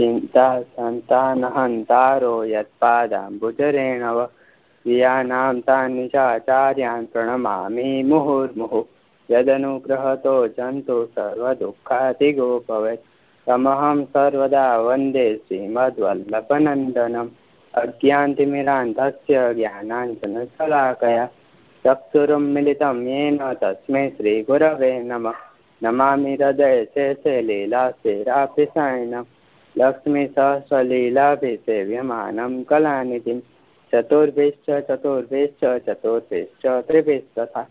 चिन्ता सन्तानहन्तारो यत्पादाम्बुजरेणव क्रियाणां तानि चाचार्यान् प्रणमामि मुहुर्मुहुः यदनुग्रहतो जन्तु सर्वदुःखातिगो भवेत् तमहं सर्वदा वन्दे श्रीमद्वल्लभनन्दनम् अज्ञान्तिमिरान्धस्य ज्ञानाञ्जनशलाकया चक्षुरुन्मिलितं येन तस्मै श्रीगुरवे नमः नमामि લક્ષ્મી સહસલીલાભે વ્યમાનમ કલાનિધિમ ચતુર્ભિશ્ચ ચતુર્ભિશ્ચ ચતુર્ભિશ્ચ ત્રિભિશ્ચ તથા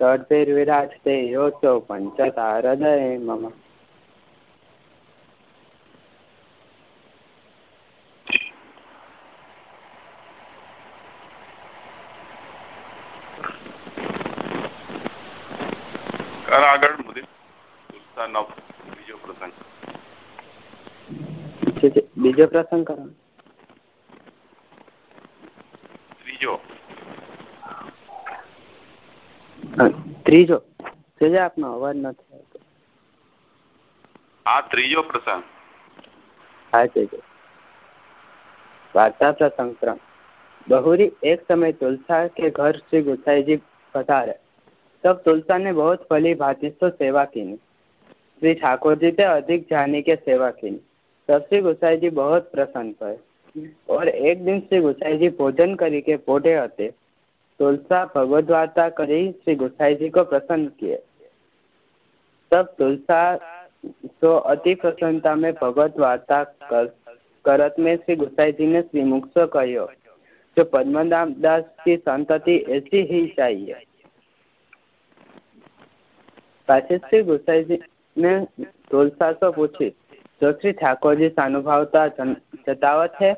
ષડભિર્વિરાજતે યોચો પંચતા હૃદય મમ બીજો પ્રસંગ કરો ત્રીજો ત્રીજો સેજે આપનો અવાજ નથી આવતો આ ત્રીજો પ્રસંગ હા છે વાર્તા પ્રસંગ ત્રણ बहुरी एक समय तुलसा के घर श्री गुसाई जी पधारे तब तुलसा ने बहुत फली भांति तो सेवा की श्री ठाकुर जी से अधिक जाने के सेवा की तब श्री गुसाई जी बहुत प्रसन्न हुए और एक दिन श्री गुसाई जी भोजन करी के पोटे हते तुलसा भगवत वार्ता करी श्री गुसाई जी को प्रसन्न किए तब तुलसा तो अति प्रसन्नता में भगवत वार्ता कर, करत में श्री गुसाई जी ने श्रीमुख से कहो जो पद्मनाभ दास की संतति ऐसी ही चाहिए પાછી શ્રી ગુસાઈજી ને ઢોલસાસો પૂછી જો શ્રી ઠાકોરજી સાનુભાવતા જતાવત है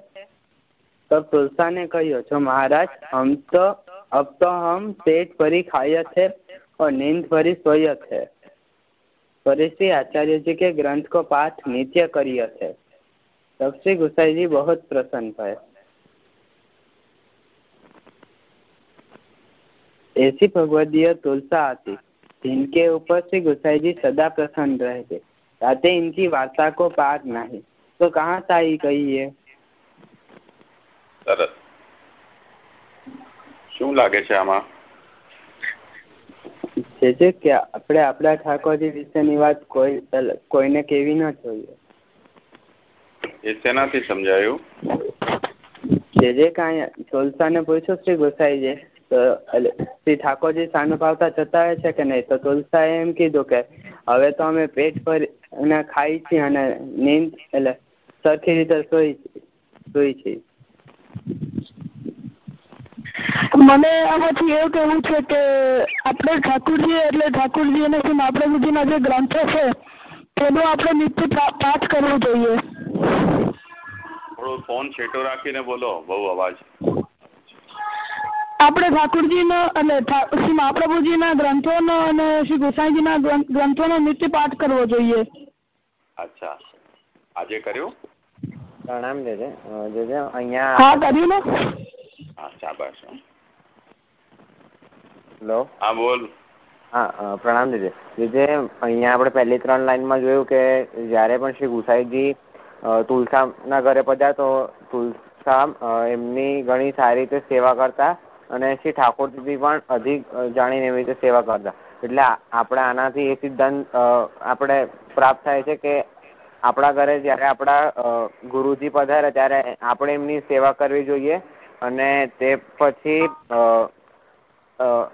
तब तुलसा ने कहो जो महाराज हम तो अब तो हम पेट भरी खायत है और नींद भरी सोयत है परिश्री आचार्य जी के ग्रंथ को पाठ नित्य करियत है तब श्री गुसाई जी बहुत प्रसन्न भय ऐसी भगवदीय तुलसा आती जिनके ऊपर से गुसाई जी सदा प्रसन्न रहते राते इनकी वार्ता को पार नहीं तो कहाँ साई गई है સરસ શું લાગે છે આમાં છે જે કે આપણે આપણા ઠાકોરજી વિશેની વાત કોઈ કોઈને કેવી ન જોઈએ એ શેનાથી સમજાયું જે જે કાંઈ ચોલસાને પૂછ્યું શ્રી ગુસાઈજી શ્રી ઠાકોરજી સાનુભાવતા જતાવે છે કે નહીં તો તુલસાએ એમ કીધું કે હવે તો અમે પેટ પર અને ખાય છે અને નીંદ એટલે સરખી રીતે સોઈ સોઈ છે. મને આમાંથી એવું કેવું છે કે આપણે ઠાકુરજી એટલે ઠાકુરજી અને શ્રી મહાપ્રભુજીના જે ગ્રંથો છે તેનો આપણે નિત્ય પાઠ કરવો જોઈએ. થોડો ફોન છેટો રાખીને બોલો બહુ અવાજ. આપણે ઠાકુરજીનો અને શ્રી મહાપ્રભુજીના ગ્રંથોનો અને શ્રી ગોસાઈજીના ગ્રંથોનો નિત્ય પાઠ કરવો જોઈએ. અચ્છા. આજે કર્યું? પ્રણામ દેજે. દેજે અહીંયા હા કર્યું ને? હા શાબાશ હેલો? હા બોલ. હા પ્રણામ દેજે. દેજે અહીંયા આપણે પહેલી ત્રણ લાઈનમાં જોયું કે જ્યારે પણ શ્રી ગુસાઈજી તુલસાના ઘરે પધ્યા તો તુલસા એમની ઘણી સારી રીતે સેવા કરતા અને શ્રી ઠાકોરજી પણ અધિક જાણીને એવી રીતે સેવા કરતા. એટલે આપણે આનાથી એ સિદ્ધાંત આપણે પ્રાપ્ત થાય છે કે આપણા ઘરે જ્યારે આપણા ગુરુજી પધારે ત્યારે આપણે એમની સેવા કરવી જોઈએ અને તે પછી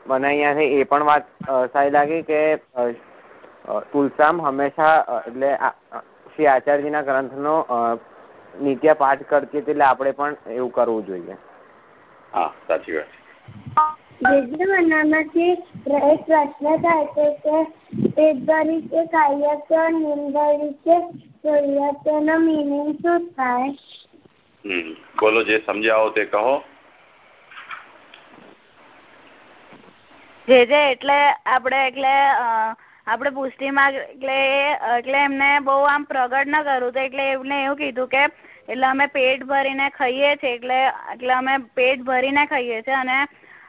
મને અહીંયાથી એ પણ વાત સારી લાગી કે તુલસામ હંમેશા એટલે શ્રી આચાર્યજીના ગ્રંથનો નિત્ય પાઠ કરતી હતી એટલે આપણે પણ એવું કરવું જોઈએ. હા, સાચી વાત વિદ્યમાનામાંથી એક પ્રશ્ન થાય છે કે પેટ ભરી કે ખાઈએ તો નીંદ ભરી કે જોઈએ તેનો મિનિંગ શું થાય? હમ બોલો જે સમજાવો તે કહો. જે જે એટલે આપણે એટલે આપણે પુષ્ટિમાં એટલે એટલે એમને બહુ આમ પ્રગટ ન કરવું તો એટલે એમને એવું કીધું કે એટલે અમે પેટ ભરીને ખાઈએ છીએ, એટલે એટલે અમે પેટ ભરીને ખાઈએ છીએ અને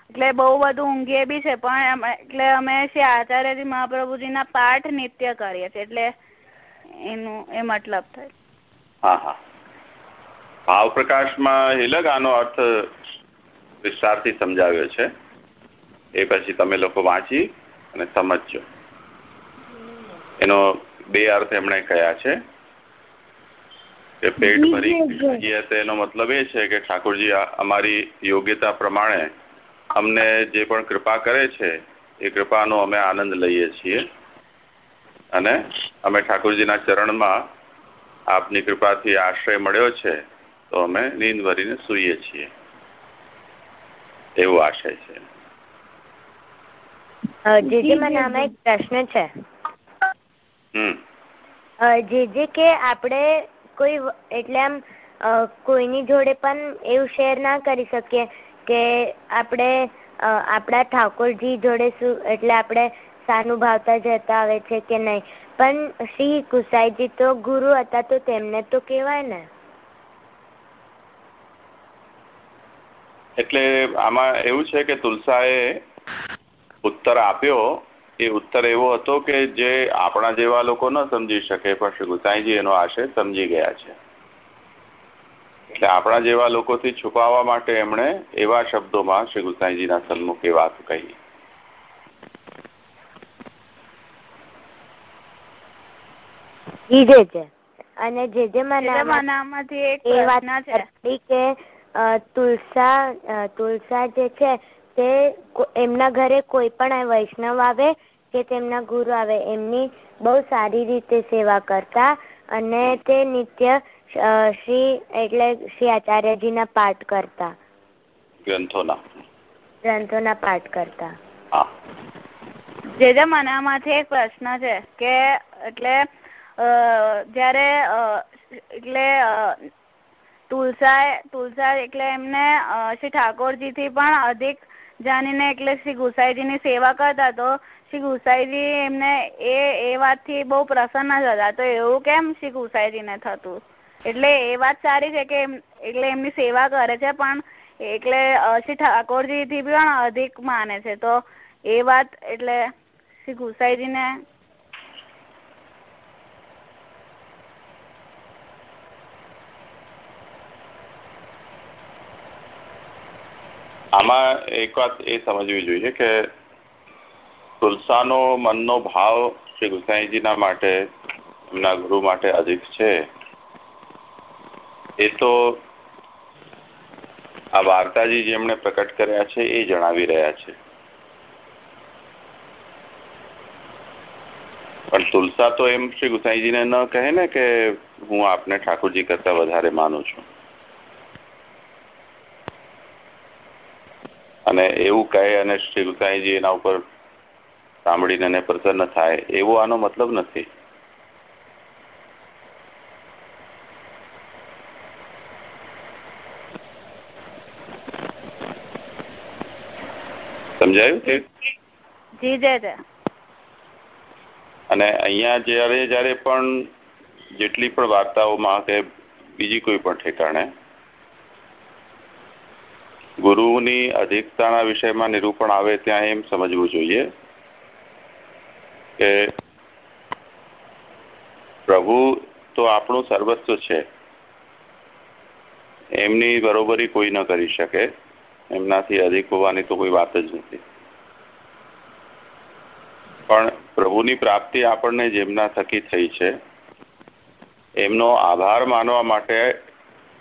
એટલે બહુ બધું ઊંઘીએ બી છે, પણ એટલે અમે શ્રી આચાર્યજી મહાપ્રભુજીના પાઠ નિત્ય કરીએ છીએ, એટલે એનું, એ મતલબ થાય. હા હા. ભાવ પ્રકાશમાં હિલક આનો અર્થ વિસ્તારથી સમજાવ્યો છે. એ પછી તમે લોકો વાંચી અને સમજજો. એનો બે અર્થ એમણે કયા છે. કે પેટ ભરી જઈએ એનો મતલબ એ છે કે ઠાકોરજી અમારી યોગ્યતા પ્રમાણે અમને જે પણ કૃપા કરે છે એ કૃપાનો અમે આનંદ લઈએ છીએ. અને અમે ઠાકોરજીના ચરણમાં આપની કૃપાથી આશ્રય મળ્યો છે તો અમે નીંદ ભરીને સૂઈએ છીએ. એવો આશય છે. જે જે મને આમાં એક પ્રશ્ન છે. જે જે કે આપણે કોઈ એટલે આમ કોઈની જોડે પણ એવું શેર ના કરી શકીએ કે આપણે આપણા ઠાકોરજી જોડે શું, એટલે આપણે સાનુભાવતા જતા આવે છે કે નહીં. પણ શ્રી કુસાઈજી તો ગુરુ હતા તો તેમને તો કેવાય ને. એટલે આમાં એવું છે કે તુલસાએ ઉત્તર આપ્યો એ ઉત્તર એવો હતો કે જે આપણા જેવા લોકો ન સમજી શકે પણ શ્રી ગુસાઈજી એનો આશય સમજી ગયા છે. એટલે આપણા જેવા લોકોથી છુપાવવા માટે એમણે એવા શબ્દોમાં શ્રી ગુસાઈજીના સન્મુખ એ વાત કહી. અને જે જે મનામાંથી એક વાત છે. કે તુલસા તુલસા જે છે તે એમના ઘરે કોઈ પણ વૈષ્ણવ આવે કે તેમના ગુરુ આવે એમની બહુ સારી રીતે સેવા કરતા અને તે નિત્ય શ્રી એટલે શ્રી આચાર્યજીના પાઠ કરતા. ગ્રંથોના. ગ્રંથોના પાઠ કરતા. જેજે જે મનામાંથી એક પ્રશ્ન છે કે એટલે જ્યારે એટલે તુલસા તુલસા એટલે એમને શ્રી ઠાકોરજી થી પણ અધિક જાણીને એટલે શ્રી ગુસાઈજીની સેવા કરતા તો શ્રી ગુસાઈજી એમને એ એ વાતથી બહુ પ્રસન્ન થતા તો એવું કેમ શ્રી ગુસાઈજીને થતું? એટલે એ વાત સારી છે કે એટલે એમની સેવા કરે છે, પણ એટલે શ્રી ઠાકોરજી થી પણ અધિક માને છે. તો એ વાત એટલે શ્રી ગુસાઈજીને આમાં એક વાત એ સમજવી જોઈએ કે તુલસાનો મનનો ભાવ શ્રી ગુસાઈજીના માટે, એમના ગુરુ માટે અધિક છે. એ તો આ વાર્તાજી જેમણે પ્રકટ કર્યા છે એ જણાવી રહ્યા છે. પણ તુલસા તો એમ શ્રી ગુસાઈજીને ન કહે ને કે હું આપને ઠાકોરજી કરતા વધારે માનું છું. અને એવું કહે અને શ્રી ગુસાઈજી એના ઉપર સાંભળીને એને પ્રસન્ન થાય એવો આનો મતલબ નથી. સમજાયું? કે જી જય અને અહીંયા જ્યારે જ્યારે પણ જેટલી પણ વાર્તાઓમાં કે બીજી કોઈ પણ ઠેકાણે ગુરુની અધિકતાના વિષયમાં નિરૂપણ આવે ત્યાં એમ સમજવું જોઈએ કે પ્રભુ તો આપણું સર્વસ્વ છે. એમની બરોબરી કોઈ ન કરી શકે. એમનાથી અધિક હોવાની તો કોઈ વાત જ નથી. પણ પ્રભુની પ્રાપ્તિ આપણને જેમના થકી થઈ છે, એમનો આભાર માનવા માટે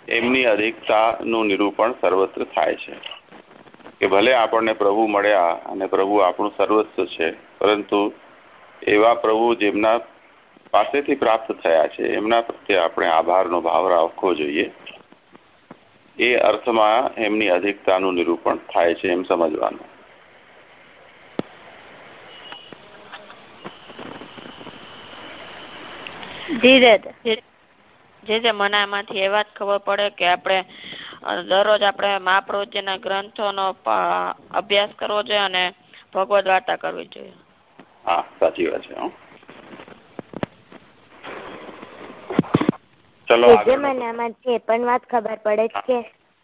એમની અધિકતાનું નિરૂપણ સર્વત્ર થાય છે. કે ભલે આપણને પ્રભુ મળ્યા અને પ્રભુ આપણું સર્વસ્વ છે, પરંતુ એવા પ્રભુ જેમના પાસેથી પ્રાપ્ત થયા છે, એમના પ્રત્યે આપણે આભારનો ભાવ રાખવો જોઈએ. એ અર્થમાં એમની અધિકતાનું નિરૂપણ થાય છે એમ સમજવાનું. જે જે મનામાંથી એ વાત ખબર પડે કે આપણે દરરોજ આપણે મહાપ્રભુજીના ગ્રંથોનો અભ્યાસ કરવો જોઈએ અને ભગવદ વાર્તા કરવી જોઈએ. હા સાચી વાત છે ચલો જે આમાંથી એ પણ વાત ખબર પડે કે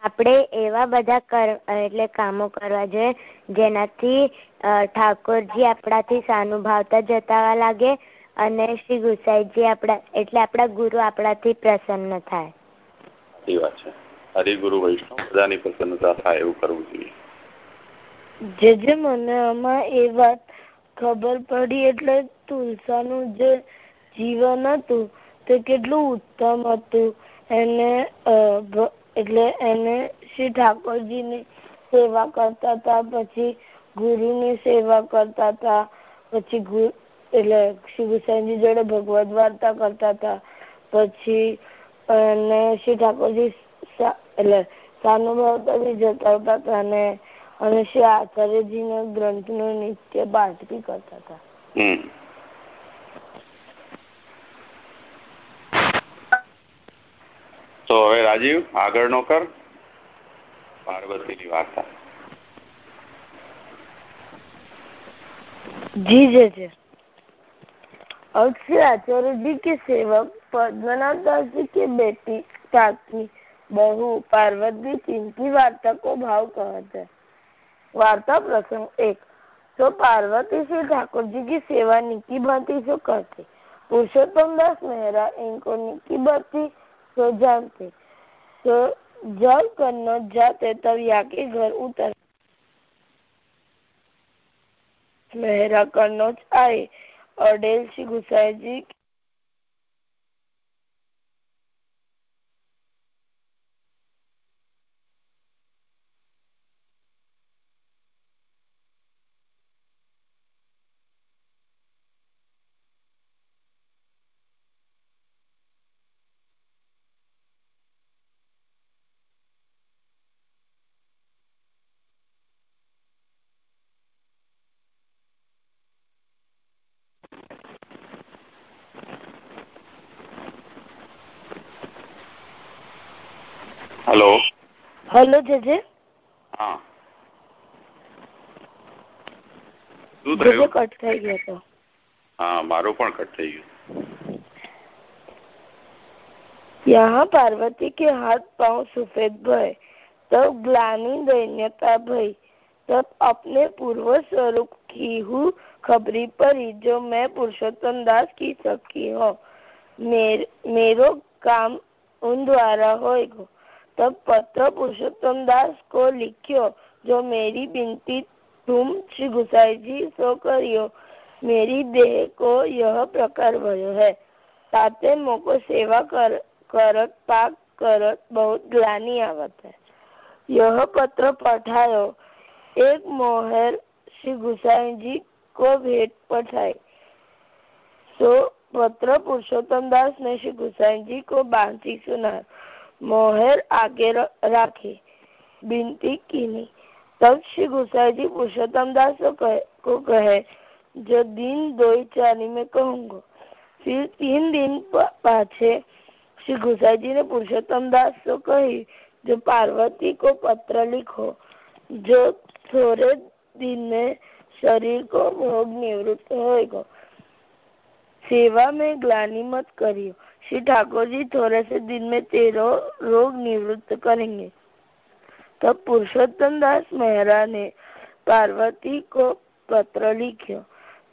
આપણે એવા બધા કર એટલે કામો કરવા જોઈએ જેનાથી ઠાકોરજી આપણાથી સાનુભાવતા જતાવા લાગે અને શ્રી ગુસાઈજી આપણા એટલે આપણા ગુરુ આપણાથી પ્રસન્ન થાય. એ વાત છે. હરિગુરુ વૈષ્ણવ બધાની પ્રસન્નતા થાય એવું કરવું જોઈએ. જે જે મને આમાં એ વાત ખબર પડી એટલે તુલસાનું જે જીવન હતું તે કેટલું ઉત્તમ હતું. એને એટલે એને શ્રી ઠાકોરજીની સેવા કરતા હતા પછી ગુરુની સેવા કરતા હતા પછી એટલે શ્રી ગુસાઈજી જોડે ભગવદ વાર્તા કરતા હતા. પછી અને શ્રી ઠાકોરજી એટલે સાનુભાવતાથી જતા હતા અને અને શ્રી આચાર્યજીના ગ્રંથનો નિત્ય પાઠ બી કરતા હતા. તો હવે રાજીવ આગળનો કર. પાર્વતીની વાર્તા. जी जी जी जी के सेवक पद्मनाथ दास जी की बेटी काकी बहू पार्वती जिनकी वार्ता को भाव कहते हैं वार्ता प्रसंग एक। तो पार्वती श्री ठाकुर जी की सेवा निकी भांति से करती। पुरुषोत्तम दास मेहरा इनको निकी भांति तो जानते। तो जब कन्नौज जाते तब या के घर उतर। मेहरा कन्नौज आए। અડેલથી ગુસાઈજી હેલો જેજે હા શું જેજે થયું કટ થઈ ગયો તો હા મારું પણ કટ થઈ ગયું यहाँ पार्वती के हाथ पांव सफेद भय तब ग्लानी दैन्यता भई तब अपने पूर्व स्वरूप की हूँ खबरी परी जो मैं पुरुषोत्तम दास की सखी हूँ मेर, मेरो काम उन द्वारा होएगा तब पत्र पुरुषोत्तम दास को लिखियो, जो मेरी बिनती तुम श्री गुसाई जी, सो करियो। मेरी देह को यह प्रकार भयो है। ताते मोको सेवा कर, करत, पाक करत बहुत ग्लानी आवत है। यह पत्र पठायो। एक मोहर श्री गुसाई जी को भेंट पठाई। सो पत्र पुरुषोत्तम दास ने श्री गुसाई जी को बांधी सुना मोहर आगे राखी। बिनती कीनी। तब श्री गुसाई जी पुरुषोत्तम दास को कहे जो दिन दो चारी में कहूँगा। फिर तीन दिन पाछे श्री गुसाई जी ने पुरुषोत्तम दास को कही, जो पार्वती को पत्र लिखो, जो थोड़े दिन में शरीर को भोग निवृत्त होएगा। सेवा में ग्लानी मत करियो। श्री ठाकुर जी थोड़े से दिन में तेरह रोग निवृत्त करेंगे। तब पुरुषोत्तम दास मेहरा ने पार्वती को पत्र लिखो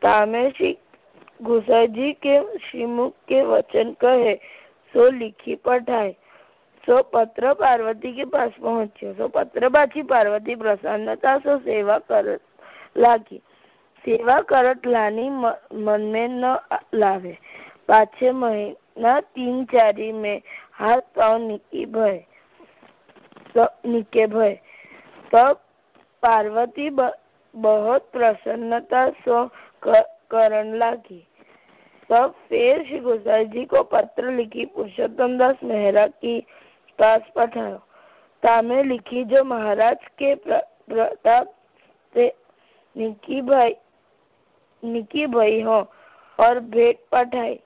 तामेशी घुसा जी के श्रीमुख के वचन कहे, सो लिखी पठाए सो पत्र पार्वती के पास पहुँचे सो पत्र પાછી પાર્વતી પ્રસન્નતા સો સેવા કરત લાગી સેવા કરત લાની મનમે ન લાવે પાછે મહી महीना तीन चारी में हाथ पाँव निकी भय निके भय। तब पार्वती बहुत प्रसन्नता सो करण लागी। तब फिर श्री गोसाई जी को पत्र लिखी, पुरुषोत्तम दास मेहरा की पास पठायो तामे लिखी, जो महाराज के प्रताप से निकी भाई निकी भाई हो और भेंट पठाई।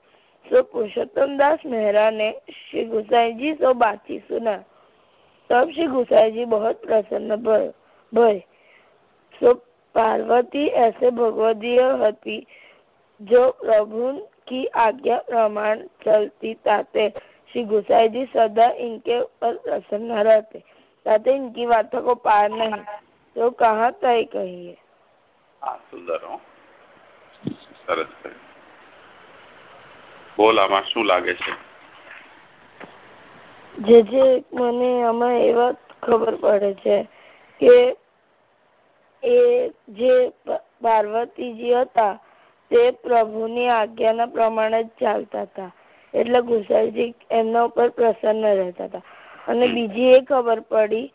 सो पुरुषोत्तम दास मेहरा ने श्री गुसाई जी सो बातचीत सुना। तब श्री गुसाई जी बहुत प्रसन्न भय। सो पार्वती ऐसे भगवदीय हती, जो प्रभु की आज्ञा प्रमाण चलती ताते। श्री गुसाई जी सदा इनके ऊपर प्रसन्न रहते, ताते इनकी बातों को पार नहीं। तो कहा तय कहिए? हाँ, सुंदर हो। सरस બોલ આમાં શું લાગે છે? જે જે મને આમાં એ વાત ખબર પડે છે કે એ જે પાર્વતીજી હતા તે પ્રભુની આજ્ઞાના પ્રમાણે જ ચાલતા હતા. એટલે ગુસાઈજી એમના ઉપર પ્રસન્ન રહેતા હતા. અને બીજી એ ખબર પડી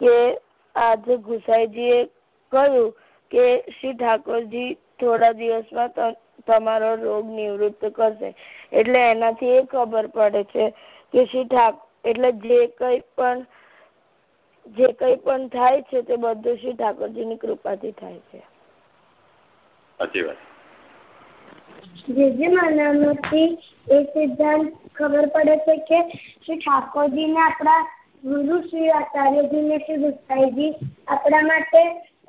કે આજે ગુસાઈજીએ કહ્યું કે શ્રી ઠાકોરજી થોડા દિવસમાં તમારો રોગ નિવૃત્ત કરશે. એટલે એનાથી એ ખબર પડે છે કે શ્રી ઠાકોર એટલે જે કઈ પણ જે કઈ પણ થાય છે તે બધું શ્રી ઠાકોરજીની કૃપાથી થાય છે. સાચી વાત. જે જે એ સિદ્ધાંત ખબર પડે છે કે શ્રી ઠાકોરજીને આપણા ગુરુ શ્રી આચાર્યજીને શ્રી ગુસાઈજી આપણા માટે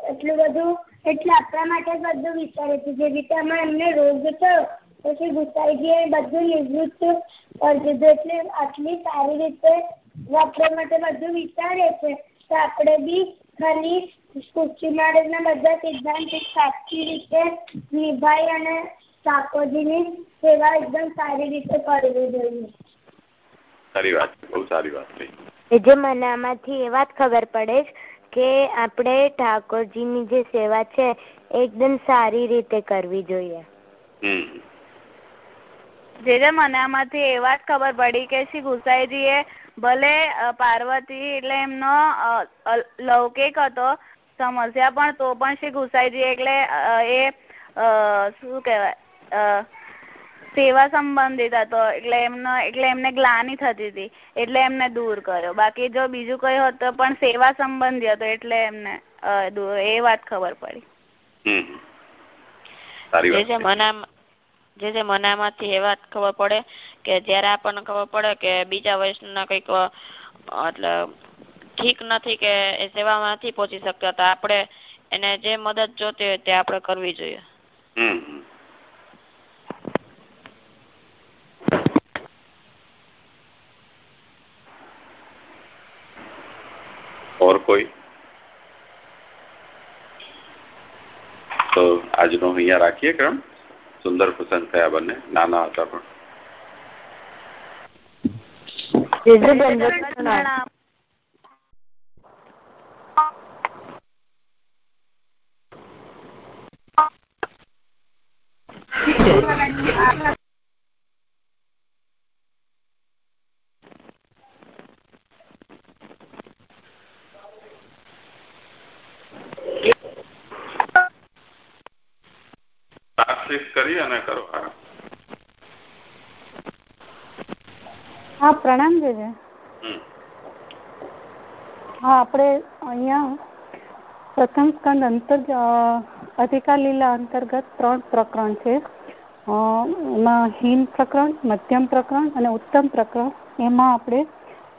એટલું બધું એટલે આપણા માટે બધું વિચારે છે. જે રીતે આમાં એમને રોગ થયો પછી ગુસાઈજી એ બધું નિવૃત્ત કરી દીધું. એટલે આટલી સારી રીતે આપણા માટે બધું વિચારે છે તો આપણે બી ખાલી કુસ્તી મહારાજના બધા સિદ્ધાંત સાચી રીતે નિભાઈ અને ઠાકોરજીની સેવા એકદમ સારી રીતે કરવી જોઈએ. સારી વાત બહુ સારી વાત થઈ. જે મને આમાંથી એ વાત ખબર પડે કે આપણે ઠાકોરજીની જે સેવા છે એકદમ સારી રીતે કરવી જોઈએ. જે જે મને આમાંથી એ વાત ખબર પડી કે શ્રી ગુસાઈજી એ ભલે પાર્વતી એટલે એમનો લૌકિક હતો સમસ્યા પણ તો પણ શ્રી ગુસાઈજી એટલે એ શું કહેવાય સેવા સંબંધિત હતો એટલે એમનો એટલે એમને ગ્લાની થતી હતી એટલે એમને દૂર કર્યો. બાકી જો બીજું કઈ હોત તો પણ સેવા સંબંધી હતો એટલે એમને એ વાત ખબર પડી. જે જે મનામાં જે જે મનામાંથી એ વાત ખબર પડે કે જયારે આપણને ખબર પડે કે બીજા વૈષ્ણવના કંઈક એટલે ઠીક નથી કે એ સેવામાં નથી પહોંચી શકતા તો આપણે એને જે મદદ જોતી હોય તે આપણે કરવી જોઈએ. ઓર કોઈ તો આજનો અહીંયા રાખીએ ક્રમ સુંદર પસંદ થયા બંને નાના હતા પણ કરી અને કરો હા આપણે અહીંયા પ્રથમ સ્કંદ અંતર અધિકાર લીલા અંતર્ગત ત્રણ પ્રકરણ છે. એમાં હીન પ્રકરણ મધ્યમ પ્રકરણ અને ઉત્તમ પ્રકરણ. એમાં આપણે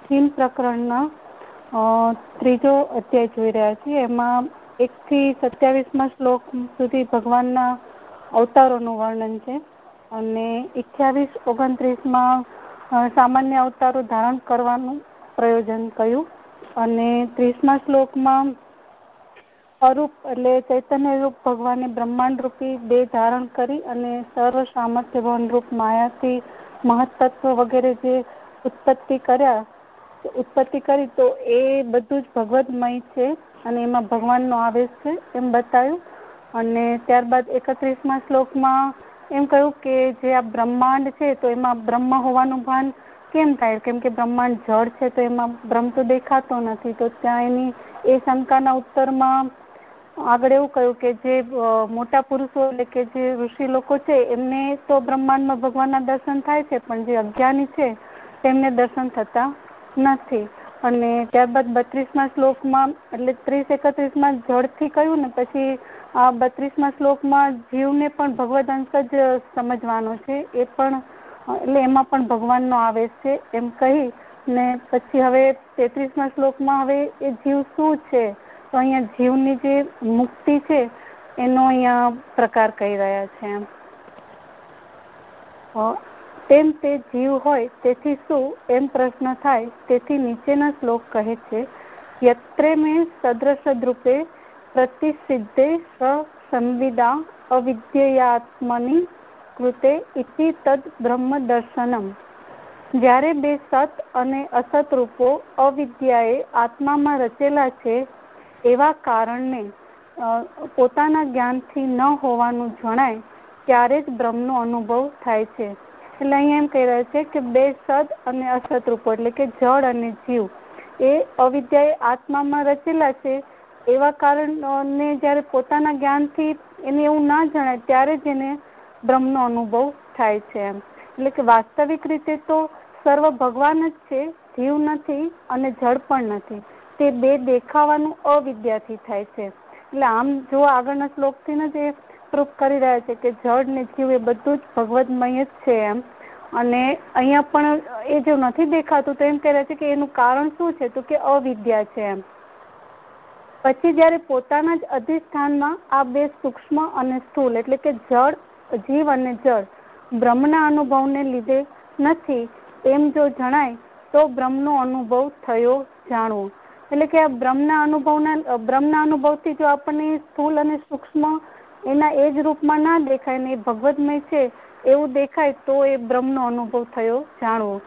હીન પ્રકરણના ત્રીજો અધ્યાય જોઈ રહ્યા છીએ. એમાં એકથી સત્યાવીસમાં શ્લોક સુધી ભગવાનના અવતારોનું વર્ણન છે અને અઠ્યાવીસ ઓગણત્રીસમાં સામાન્ય અવતારો ધારણ કરવાનું પ્રયોજન કહ્યું અને ત્રીસમા શ્લોકમાં અરૂપ એટલે ચૈતન્ય રૂપ ભગવાને બ્રહ્માંડ રૂપી બે ધારણ કરી અને સર્વ સામર્થ્ય ભવન રૂપ માયાથી મહત્તત્વ વગેરે જે ઉત્પત્તિ કર્યા, ઉત્પત્તિ કરી તો એ બધું જ ભગવદમય છે અને એમાં ભગવાનનો આવેશ છે એમ બતાવ્યું અને ત્યારબાદ એકત્રીસમાં શ્લોકમાં એમ કહ્યું કે જે આ બ્રહ્માંડ છે તો એમાં બ્રહ્મ હોવાનું ભાન કેમ થાય? કેમ કે બ્રહ્માંડ જળ છે તો એમાં બ્રહ્મ તો દેખાતો નથી. તો ત્યાં એની એ શંકાના ઉત્તરમાં આગળ એવું કહ્યું કે જે મોટા પુરુષો એટલે કે જે ઋષિ લોકો છે, એમને તો બ્રહ્માંડમાં ભગવાનના દર્શન થાય છે, પણ જે અજ્ઞાની છે, તેમને દર્શન થતા નથી. અને ત્યારબાદ બત્રીસમાં શ્લોકમાં, એટલે ત્રીસ એકત્રીસમાં જળથી કહ્યું ને, પછી આ બત્રીસમાં શ્લોકમાં જીવને પણ ભગવદ અંશ જ સમજવાનો છે. એ પણ, એટલે એમાં પણ ભગવાનનો આવેશ છે. એમ કહી ને પછી હવે તેત્રીસમાં શ્લોકમાં હવે એ જીવ શું છે? તો અહીંયા જીવની જે મુક્તિ છે, એનો અહીંયા પ્રકાર કહી રહ્યા છે એમ. તેમ તે જીવ હોય તેથી શું? એમ પ્રશ્ન થાય. તેથી નીચેના શ્લોક કહે છે યત્રે મેં કૃતે ઇતિ તદ બ્રહ્મ દર્શનમ જ્યારે બે સત અને અસત રૂપો અવિદ્યાએ આત્મામાં રચેલા છે, એવા કારણને પોતાના જ્ઞાનથી ન હોવાનું જણાય, ત્યારે જ બ્રહ્મનો અનુભવ થાય છે. એટલે અહીંયા એમ કહી રહ્યા છે કે બે સદ અને અસત રૂપો, એટલે કે જળ અને જીવ, એ અવિદ્યાએ આત્મામાં રચેલા છે એવા કારણને જ્યારે પોતાના જ્ઞાનથી એને એવું ના જણાય, ત્યારે જ એને બ્રહ્મનો અનુભવ થાય છે એમ. એટલે કે વાસ્તવિક રીતે તો સર્વ ભગવાન જ છે, જીવ નથી અને જળ પણ નથી. તે બે દેખાવાનું અવિદ્યાથી થાય છે. એટલે આમ જો આગળના શ્લોકથી જ એ પ્રૂફ કરી રહ્યા છે કે જળ ને જીવ એ બધું જ ભગવદમય જ છે એમ. અને અહીંયા પણ એ જો નથી દેખાતું, તો એમ કહે છે કે એનું કારણ શું છે? તો કે અવિદ્યા છે એમ. પછી જ્યારે પોતાના જ અધિષ્ઠાનમાં આ બે સૂક્ષ્મ અને સ્થૂલ, એટલે કે જળ, જીવ અને જળ, બ્રહ્મના અનુભવને લીધે નથી, એમ જો જણાય, તો બ્રહ્મનો અનુભવ થયો જાણવો. એટલે કે આ બ્રહ્મના અનુભવના, બ્રહ્મના અનુભવથી જો આપણને સ્થૂલ અને સૂક્ષ્મ એના એ જ રૂપમાં ના દેખાય ને એ ભગવદ્મય છે એવું દેખાય, તો એ બ્રહ્મનો અનુભવ થયો જાણવો.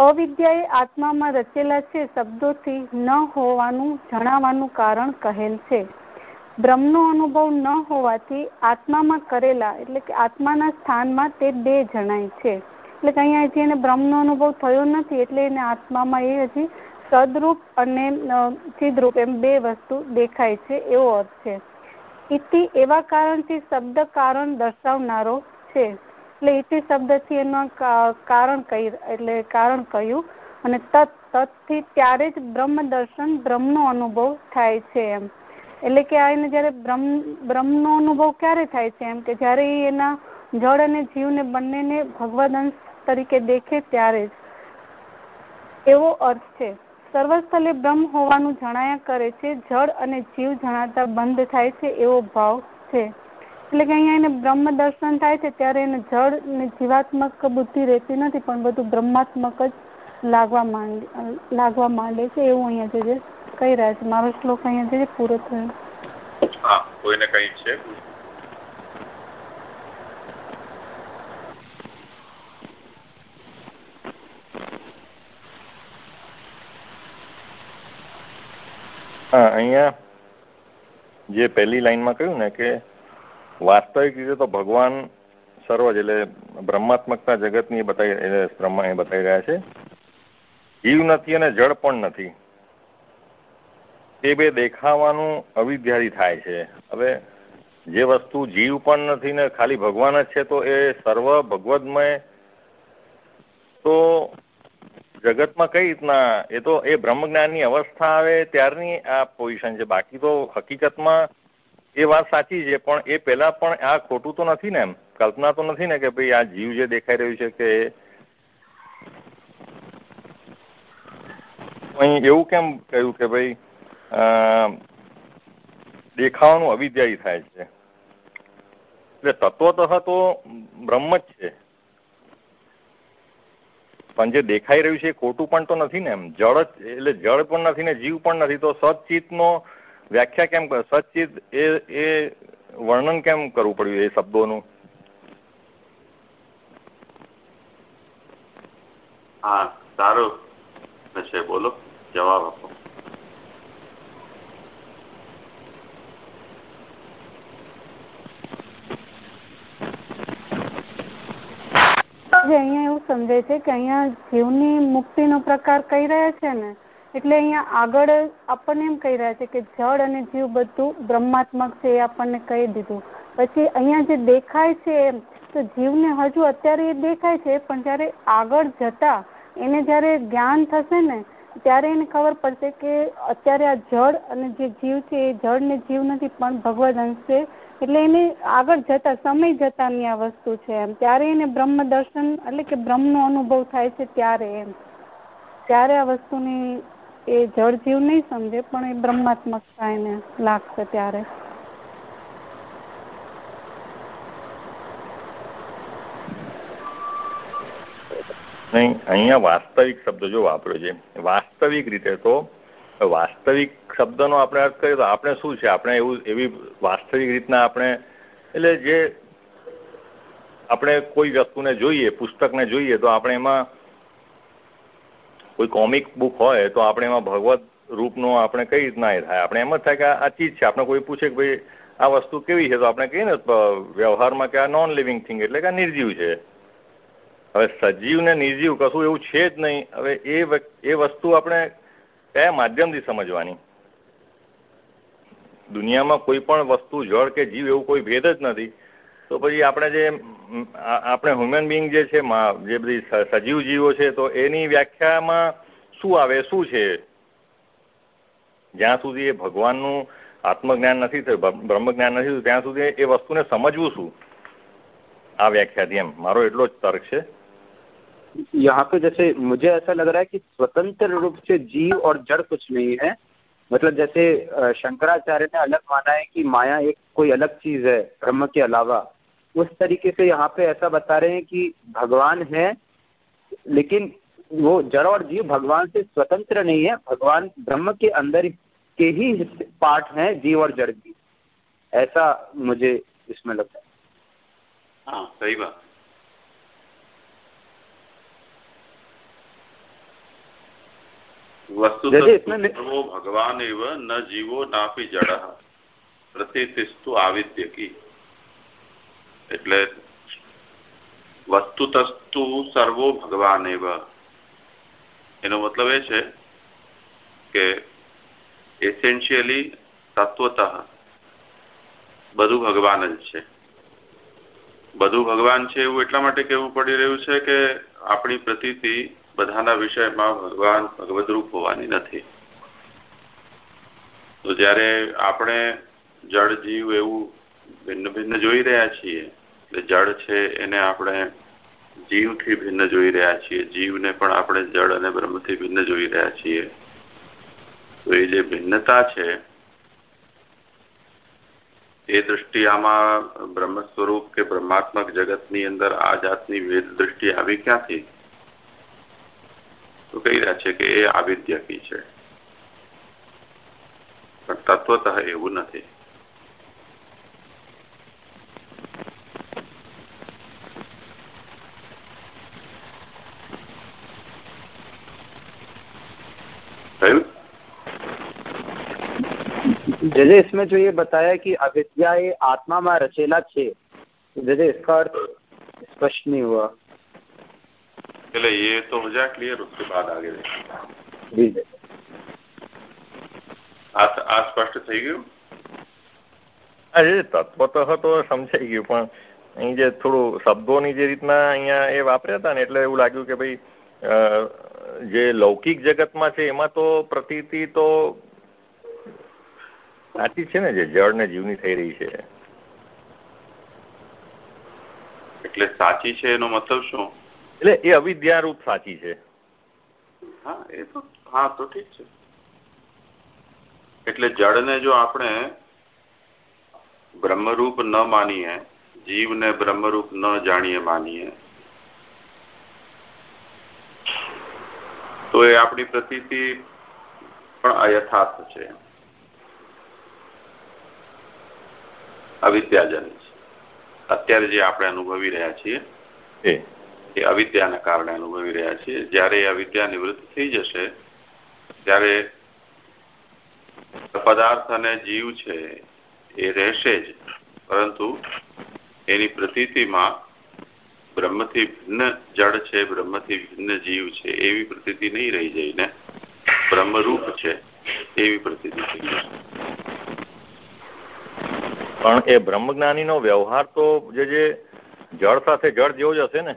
અવિદ્યા એ આત્મામાં રચેલા છે શબ્દોથી ન હોવાનું જણાવવાનું કારણ કહેલ છે. બ્રહ્મનો અનુભવ ન હોવાથી આત્મામાં કરેલા, એટલે કે આત્માના સ્થાનમાં તે બે જણાય છે. એટલે કે અહીંયા એને બ્રહ્મનો અનુભવ થયો નથી, એટલે એને આત્મામાં એ હજી સદરૂપ અને ચિદરૂપ એમ બે વસ્તુ દેખાય છે, એવો અર્થ છે. ઇતિ એવા કારણથી શબ્દ કારણ દર્શાવનારો છે. એટલે ઇતિ શબ્દથી એનું કારણ કહી, એટલે કારણ કહ્યું. અને તત, તત્થી ત્યારે જ બ્રહ્મ દર્શન બ્રહ્મનો અનુભવ થાય છે એમ. એટલે કે આ એને જ્યારે બ્રહ્મ, બ્રહ્મનો અનુભવ ક્યારે થાય છે એમ? કે જ્યારે એના જળ અને જીવને બંનેને ભગવદ અંશ તરીકે દેખે ત્યારે જ. એવો અર્થ છે. સર્વસ્થલે બ્રહ્મ હોવાનું જણાયા કરે છે, જળ અને જીવ જણાતા બંધ થાય છે એવો ભાવ છે. એટલે કે અહીંયા એને બ્રહ્મ દર્શન થાય છે ત્યારે એને જળ ને જીવાત્મક બુદ્ધિ રહેતી નથી પણ બધું બ્રહ્માત્મક જ લાગવા માંડે લાગવા માંડે છે એવું અહીંયા જે કહી રહ્યા છે. મારો શ્લોક અહીંયા જે પૂરો થયો. હા કોઈને કઈ છે? હા અહીંયા જે પહેલી લાઈનમાં કહ્યું ને કે વાસ્તવિક રીતે તો ભગવાન સર્વ જ એટલે બ્રહ્માત્મકતા જગતની બતાવી બ્રહ્મા એ બતાવી રહ્યા છે. જીવ નથી અને જળ પણ નથી. તે બે દેખાવાનું અવિદ્યાથી થાય છે. હવે જે વસ્તુ જીવ પણ નથી ને ખાલી ભગવાન જ છે, તો એ સર્વ ભગવદમય તો જગતમાં કઈ રીતના? એ તો એ બ્રહ્મ જ્ઞાનની અવસ્થા આવે ત્યારની આ પોઝિશન છે. બાકી તો હકીકતમાં એ વાત સાચી છે, પણ એ પહેલા પણ આ ખોટું તો નથી ને એમ. કલ્પના તો નથી ને કે ભાઈ આ જીવ જે દેખાઈ રહ્યું છે કે અહીં એવું કેમ કહ્યું કે ભાઈ દેખાવાનું અવિદ્યાયી થાય છે. એટલે તત્વતઃ તો બ્રહ્મ જ છે. પણ જે દેખાઈ રહ્યું છે એ ખોટું પણ તો નથી ને એમ. જળ એટલે જળ પણ નથી ને જીવ પણ નથી. તો સચિતનો વ્યાખ્યા કેમ સચિત એ એ વર્ણન કેમ કરવું પડ્યું એ શબ્દોનું? હા સારું. છે બોલો. જવાબ આપો. અહીંયા એવું સમજાય છે કે અહીંયા જીવની મુક્તિનો પ્રકાર કહી રહ્યા છે ને એટલે અહીંયા આગળ આપણને એમ કહી રહ્યા છે કે જળ અને જીવ બધું બ્રહ્માત્મક છે એ આપણને કહી દીધું. પછી અહીંયા જે દેખાય છે એમ, તો જીવને હજુ અત્યારે એ દેખાય છે, પણ જ્યારે આગળ જતા એને જ્યારે જ્ઞાન થશે ને, ત્યારે એને ખબર પડશે કે અત્યારે આ જળ અને જે જીવ છે એ જળ ને જીવ નથી, પણ ભગવદ અંશ. છે એટલે એને આગળ જતા, સમય જતાની આ વસ્તુ છે એમ. ત્યારે એને બ્રહ્મ દર્શન એટલે કે બ્રહ્મનો અનુભવ થાય છે ત્યારે એમ. ત્યારે આ વસ્તુની એ જળ જીવ નહીં સમજે, પણ એ બ્રહ્માત્મકતા એને લાગશે ત્યારે. નહીં, અહીંયા વાસ્તવિક શબ્દ જો વાપર્યો છે, વાસ્તવિક રીતે તો વાસ્તવિક શબ્દનો આપણે અર્થ કરીએ તો આપણે શું છે? આપણે એવું, એવી વાસ્તવિક રીતના આપણે, એટલે જે આપણે કોઈ વસ્તુને જોઈએ, પુસ્તકને જોઈએ, તો આપણે એમાં કોઈ કોમિક બુક હોય તો આપણે એમાં ભગવત રૂપનો આપણે કઈ રીતના એ થાય? આપણે એમ જ થાય કે આ ચીજ છે. આપણે કોઈ પૂછે કે ભાઈ, આ વસ્તુ કેવી છે? તો આપણે કહીએ ને વ્યવહારમાં કે આ નોન લિવિંગ થિંગ એટલે કે આ નિર્જીવ છે. હવે સજીવ ને નિર્જીવ કશું એવું છે જ નહીં. હવે એ એ વસ્તુ આપણે કયા માધ્યમથી સમજવાની? દુનિયામાં કોઈ પણ વસ્તુ, જળ કે જીવ, એવું કોઈ ભેદ જ નથી. તો પછી આપણે જે આપણે હ્યુમન બિંગ જે છે જે બધી સજીવ જીવો છે તો એની વ્યાખ્યામાં શું આવે શું છે જ્યાં સુધી એ ભગવાનનું આત્મજ્ઞાન નથી થયું બ્રહ્મજ્ઞાન નથી થયું ત્યાં સુધી એ વસ્તુને સમજવું શું આ વ્યાખ્યાથી એમ મારો એટલો જ તર્ક છે यहाँ पे जैसे मुझे ऐसा लग रहा है कि स्वतंत्र रूप से जीव और जड़ कुछ नहीं है मतलब जैसे शंकराचार्य ने अलग माना है कि माया एक कोई अलग चीज है ब्रह्म के अलावा उस तरीके से यहाँ पे ऐसा बता रहे हैं कि भगवान है लेकिन वो जड़ और जीव भगवान से स्वतंत्र नहीं है। भगवान ब्रह्म के अंदर के ही पार्ट हैं जीव और जड़ की ऐसा मुझे इसमें लगता है। हाँ सही बात। वस्तु वो भगवान एवं न जीवो नापि जड़। प्रतिष्ठु आविद्य की એટલે વસ્તુતસ્તુ સર્વો ભગવાન એવ એનો મતલબ એ છે કે એસેન્શિયલી તત્વત બધું ભગવાન જ છે. બધું ભગવાન છે એવું એટલા માટે કહેવું પડી રહ્યું છે કે આપણી પ્રતિથી બધાના વિષયમાં ભગવાન ભગવદરૂપ હોવાની નથી. તો જ્યારે આપણે જળ જીવ એવું ભિન્ન ભિન્ન જોઈ રહ્યા છીએ જળ છે એને આપણે જીવથી ભિન્ન જોઈ રહ્યા છીએ. જીવને પણ આપણે જળ અને બ્રહ્મથી ભિન્ન જોઈ રહ્યા છીએ. તો એ જે ભિન્નતા છે, એ દ્રષ્ટિ આમાં બ્રહ્મ સ્વરૂપ કે બ્રહ્માત્મક જગતની અંદર આ જાતની વેદ દ્રષ્ટિ આવી ક્યાંથી? તો કહી રહ્યા છે કે એ આવિદ્યકી છે. પણ તત્વતઃ એવું નથી. जैसे इसमें जो ये बताया कि अविद्या ये आत्मा में रचेला छे जैसे इसका अर्थ स्पष्ट नहीं हुआ चले ये तो हो जाए क्लियर उसके बाद आगे जी આ સ્પષ્ટ થઈ ગયું અરે તત્વતઃ તો સમજાઈ ગયું પણ અહીં જે થોડું શબ્દોની જે રીતના અહીંયા એ વાપર્યા હતા ને એટલે એવું લાગ્યું કે ભાઈ જે લૌકિક જગતમાં છે એમાં તો પ્રતીતિ તો સાચી છે ને જે જળ ને જીવની થઈ રહી છે. એટલે સાચી છે એનો મતલબ શું? એટલે એ અવિદ્યા રૂપ સાચી છે. હા એ તો હા તો ઠીક છે. એટલે જળને જો આપણે બ્રહ્મરૂપ ન માનીએ જીવને બ્રહ્મરૂપ ન જાણીએ માનીએ તો એ આપણી પ્રતિથી પણ અયથાર્થ છે. અવિદ્યાજન છે. અત્યારે જે આપણે અનુભવી રહ્યા છીએ એ. અવિદ્યાના કારણે અનુભવી રહ્યા છીએ. જ્યારે એ અવિદ્યા નિવૃત્ત થઈ જશે ત્યારે પદાર્થ અને જીવ છે એ રહેશે જ. પરંતુ એની પ્રતીતિમાં બ્રહ્મથી ભિન્ન જડ છે બ્રહ્મથી ભિન્ન જીવ છે એવી પ્રતીતિ નહીં રહી જઈને બ્રહ્મરૂપ છે એવી પ્રતીતિ થઈ જશે. પણ એ બ્રહ્મજ્ઞાનીનો વ્યવહાર તો જે જે જળ સાથે જળ જેવો જ હશે ને?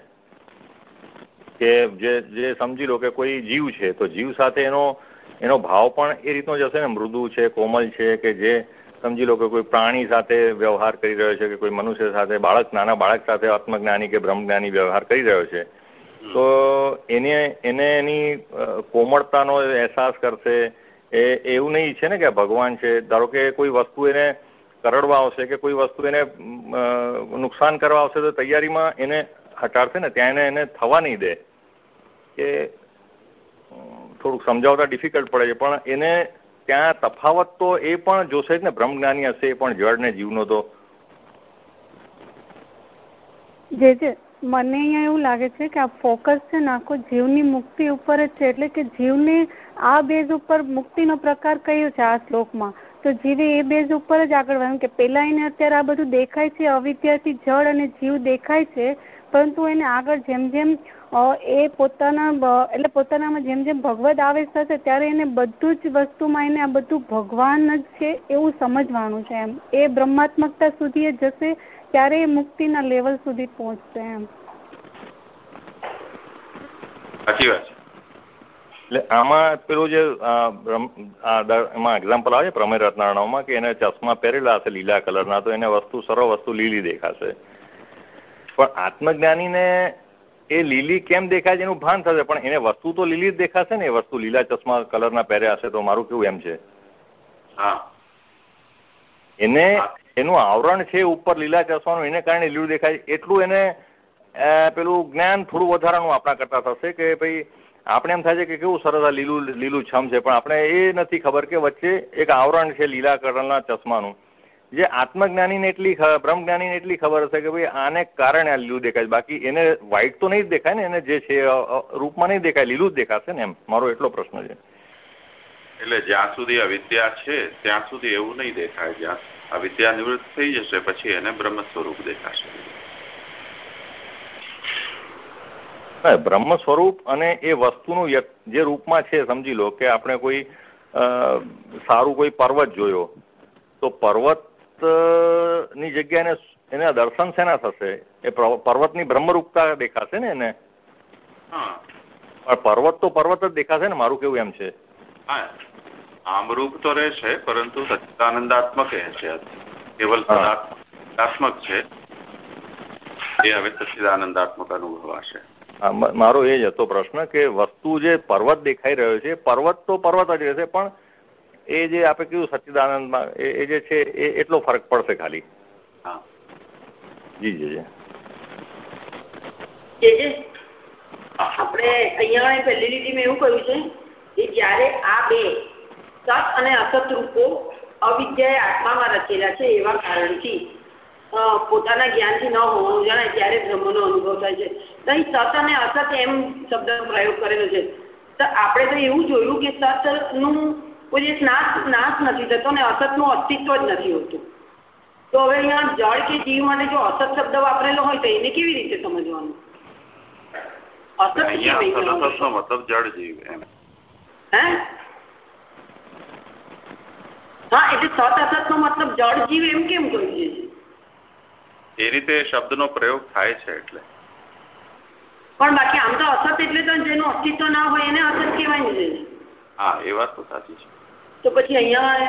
કે જે જે સમજી લો કે કોઈ જીવ છે, તો જીવ સાથે એનો એનો ભાવ પણ એ રીતનો જ હશે ને? મૃદુ છે, કોમલ છે, કે જે સમજી લો કે કોઈ પ્રાણી સાથે વ્યવહાર કરી રહ્યો છે, કે કોઈ મનુષ્ય સાથે, બાળક, નાના બાળક સાથે આત્મજ્ઞાની કે બ્રહ્મજ્ઞાની વ્યવહાર કરી રહ્યો છે. તો એને એને એની કોમળતાનો અહેસાસ કરશે, એ, એવું નહીં છે ને કે ભગવાન છે? ધારો કે કોઈ વસ્તુ એને કરડવા આવશે કે કોઈ વસ્તુ એને નુકસાન કરવા આવશે તો તૈયારીમાં એને હટાડશે ને, ત્યાં એને એને થવા નહીં દે. કે થોડુંક સમજાવતા ડિફિકલ્ટ પડે છે, પણ એને ત્યાં તફાવત તો એ પણ જોશે જ ને, બ્રહ્મજ્ઞાની હશે એ પણ, જળ ને જીવનો તો. જે જે, મને અહીંયા એવું લાગે છે કે આ ફોકસ છે ને, આખો જીવની મુક્તિ ઉપર જ છે, એટલે કે જીવને આ બેઝ ઉપર મુક્તિનો પ્રકાર કયો છે આ શ્લોકમાં? તો જીવે એ બેઝ ઉપર જ આગળ વધવાનું કે પહેલાં એને અત્યારે આ બધું દેખાય છે, અવિદ્યાથી જળ અને જીવ દેખાય છે, પરંતુ એને આગળ જેમ જેમ એ પોતાના એટલે પોતાનામાં જેમ જેમ ભગવદ આવેશ થશે ત્યારે એને બધું જ વસ્તુમાં એને આ બધું ભગવાન જ છે એવું સમજવાનું છે એમ. એ બ્રહ્માત્મકતા સુધી એ જશે ત્યારે એ મુક્તિના લેવલ સુધી પહોંચશે એમ. સાચી વાત છે. એટલે આમાં પેલું જે એમાં એક્ઝામ્પલ આવે છે પ્રમેય રત્નારણવમાં કે એને ચશ્મા પહેરેલા હશે લીલા કલરના તો એને વસ્તુ સરળ વસ્તુ લીલી દેખાશે. પણ આત્મજ્ઞાનીને એ લીલી કેમ દેખાય છે એનું ભાન થશે? પણ એને વસ્તુ તો લીલી જ દેખાશે ને એ વસ્તુ લીલા ચશ્મા કલરના પહેર્યા હશે તો મારું કેવું એમ છે? એને એનું આવરણ છે ઉપર લીલા ચશ્માનું એને કારણે લીલું દેખાય એટલું એને પેલું જ્ઞાન થોડું વધારાનું આપણા કરતા થશે કે ભાઈ આપણે એમ થાય છે કે કેવું સરસ આ લીલું લીલું છમ છે, પણ આપણે એ નથી ખબર કે વચ્ચે એક આવરણ છે લીલા કલરના ચશ્માનું. જે આત્મજ્ઞાનીને એટલી બ્રહ્મજ્ઞાનીને એટલી ખબર હશે કે ભાઈ આને કારણે આ લીલું દેખાય બાકી એને વ્હાઈટ તો નહીં જ દેખાય ને, એને જે છે રૂપમાં નહીં દેખાય, લીલું જ દેખાશે ને એમ. મારો એટલો પ્રશ્ન છે. એટલે જ્યાં સુધી અવિદ્યા છે, ત્યાં સુધી એવું નહીં દેખાય. જ્યાં અવિદ્યા નિવૃત્ત થઈ જશે, પછી એને બ્રહ્મ સ્વરૂપ દેખાશે. બ્રહ્મ સ્વરૂપ અને એ વસ્તુનું જે રૂપમાં છે સમજી લો કે આપણે કોઈ સારું કોઈ પર્વત જોયો તો પર્વતની જગ્યાએ એને દર્શન શેના થશે? એ પર્વતની બ્રહ્મરૂપતા દેખાશે ને એને? પર્વત તો પર્વત જ દેખાશે ને મારું કેવું એમ છે? આમરૂપ તો રહેશે પરંતુ સચ્ચિદાનંદાત્મક છે. કેવલ સદાત્મક છે. એ હવે સચ્ચિદાનંદાત્મક અનુભવાશે. મારો એ જ હતો પ્રશ્ન કે વસ્તુ જે પર્વત દેખાઈ રહ્યો છે પર્વત તો પર્વત જ રહેશે પણ એ જે આપણે કીધું સચ્ચિદાનંદમાં એ જે છે એ એટલો ફરક પડશે ખાલી. હા. જી જી જી. આપણે અહીંયા પહેલી લીટીમાં એવું કહ્યું છે કે જ્યારે આ બે સત અને અસત રૂપો અવિદ્યાએ આત્મામાં રચેલા છે એવા કારણથી પોતાના જ્ઞાનથી ન હોવાનું જણાય ત્યારે બ્રહ્મનો અનુભવ થાય છે. અહીં સત અને અસત એમ શબ્દનો પ્રયોગ કરેલો છે. તો આપણે તો એવું જોયું કે સતનું કોઈ નાશ નાશ નથી થતો ને અસતનું અસ્તિત્વ જ નથી હોતું. તો હવે અહીંયા જળ કે જીવ માટે જો અસત શબ્દ વાપરેલો હોય તો એને કેવી રીતે સમજવાનું? અસત મતલબ જળ જીવ એમ. હે? હા એટલે સત અસત નો મતલબ જળ જીવ એમ કેમ કહ્યું છે? એ રીતે શબ્દનો પ્રયોગ થાય છે એટલે. પણ બાકી આમ તો અસત એટલે તો જેનું અસ્તિત્વ ના હોય એને અસત કહેવાય ને હા એ વાત તો સાચી છે. તો પછી અહીંયા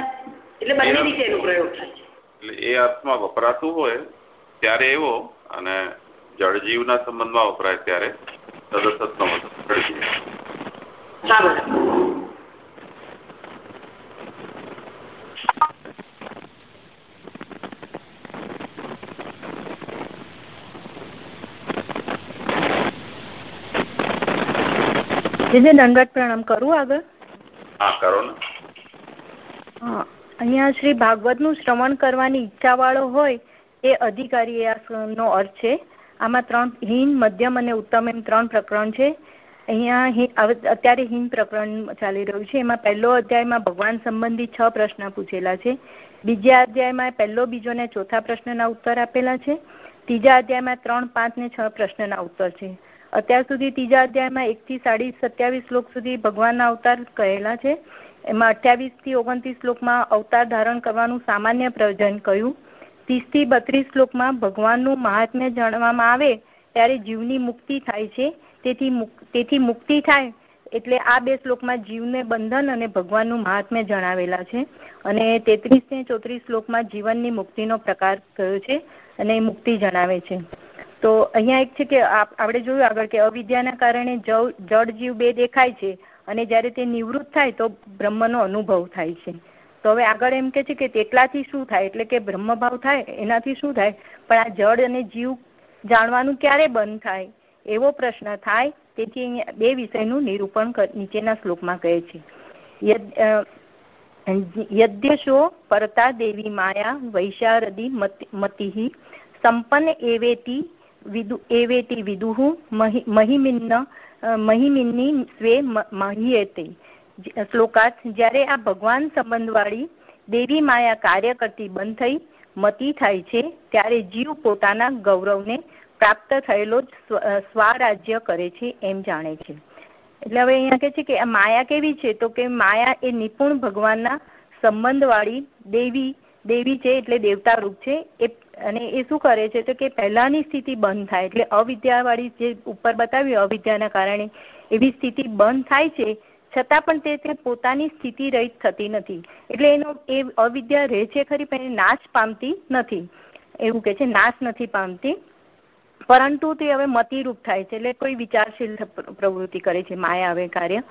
એટલે બંને રીતે એનો પ્રયોગ થાય છે. એટલે એ અર્થમાં વપરાતું હોય ત્યારે એવો અને જળજીવના સંબંધમાં વપરાય ત્યારે તદસતનો મતલબ જળજીવ જે દંડવત પ્રણામ કરું આગળ? હા કરો ને. અહીંયા શ્રી ભાગવતનું શ્રવણ કરવાની ઈચ્છા વાળો હોય એ અધિકારી નો અર્થ છે. આમાં ત્રણ હિન મધ્યમ અને ઉત્તમ એમ ત્રણ પ્રકરણ છે. અહીંયા અત્યારે હિન પ્રકરણ ચાલી રહ્યું છે. એમાં પહેલો અધ્યાયમાં ભગવાન સંબંધી છ પ્રશ્ન પૂછેલા છે. બીજા અધ્યાયમાં પહેલો બીજો ને ચોથા પ્રશ્નના ઉત્તર આપેલા છે. ત્રીજા અધ્યાયમાં ત્રણ પાંચ ને છ પ્રશ્નના ઉત્તર છે. અત્યાર સુધી ત્રીજા અધ્યાયમાં એક થી સાડી સત્યાવીસ શ્લોક સુધી ભગવાનના અવતાર કહેલા છે. એમાં અઠ્યાવીસથી ઓગણત્રીસ શ્લોકમાં અવતાર ધારણ કરવાનું સામાન્ય પ્રયોજન કહ્યું. ત્રીસથી બત્રીસ શ્લોકમાં ભગવાનનું મહાત્મ્ય જાણવામાં આવે ત્યારે જીવની મુક્તિ થાય છે. તેથી તેથી મુક્તિ થાય એટલે આ બે શ્લોકમાં જીવને બંધન અને ભગવાનનું મહાત્મ્ય જણાવેલા છે. અને તેત્રીસ ને ચોત્રીસ શ્લોકમાં જીવનની મુક્તિનો પ્રકાર કયો છે અને મુક્તિ જણાવે છે. તો અહીંયા એક છે કે આપણે જોયું આગળ કે અવિદ્યાના કારણે જળ જીવ બે દેખાય છે અને જ્યારે તે નિવૃત્ત થાય તો બ્રહ્મનો અનુભવ થાય છે. તો હવે આગળ એમ કે છે કે તેટલાથી શું થાય? એટલે કે બ્રહ્મભાવ થાય, એનાથી શું થાય? પણ આ જળ અને જીવ જાણવાનું ક્યારે બંધ થાય? એવો પ્રશ્ન થાય, તેથી અહીંયા બે વિષયનું નિરૂપણ નીચેના શ્લોકમાં કહે છે. યદ્યશો પરતા દેવી માયા વૈશારદી મતિ સંપન્ન એવેતી વિદુ એવેતિ વિદુઃ મહિમિન્ન મહિમિન્ની સ્વે મહિયેતે શ્લોકાર્થ જ્યારે આ ભગવાન સંબંધવાળી દેવી માયા કાર્ય કરતી બંધ થઈ, મતી થાય છે, ત્યારે જીવ પોતાના ગૌરવને પ્રાપ્ત થયેલો જ સ્વરાજ્ય કરે છે એમ જાણે છે. એટલે હવે અહીંયા કે છે કે માયા કેવી છે? તો કે માયા એ નિપુણ ભગવાનના સંબંધવાળી દેવી દેવી છે, એટલે દેવતા રૂપ છે, એ અને એ શું કરે છે તો કે પહેલાની સ્થિતિ બંધ થાય એટલે અવિદ્યાવાળી જે ઉપર બતાવ્યું, અવિદ્યાના કારણે એવી સ્થિતિ બંધ થાય છે, છતાં પણ તે પોતાની સ્થિતિ રહિત થતી નથી. એટલે એનો, એ અવિદ્યા રહે છે ખરી પણ નાશ પામતી નથી. એવું કે છે, નાશ નથી પામતી. પરંતુ તે હવે મતિરૂપ થાય છે એટલે કોઈ વિચારશીલ પ્રવૃત્તિ કરે છે, માયા હવે કાર્ય.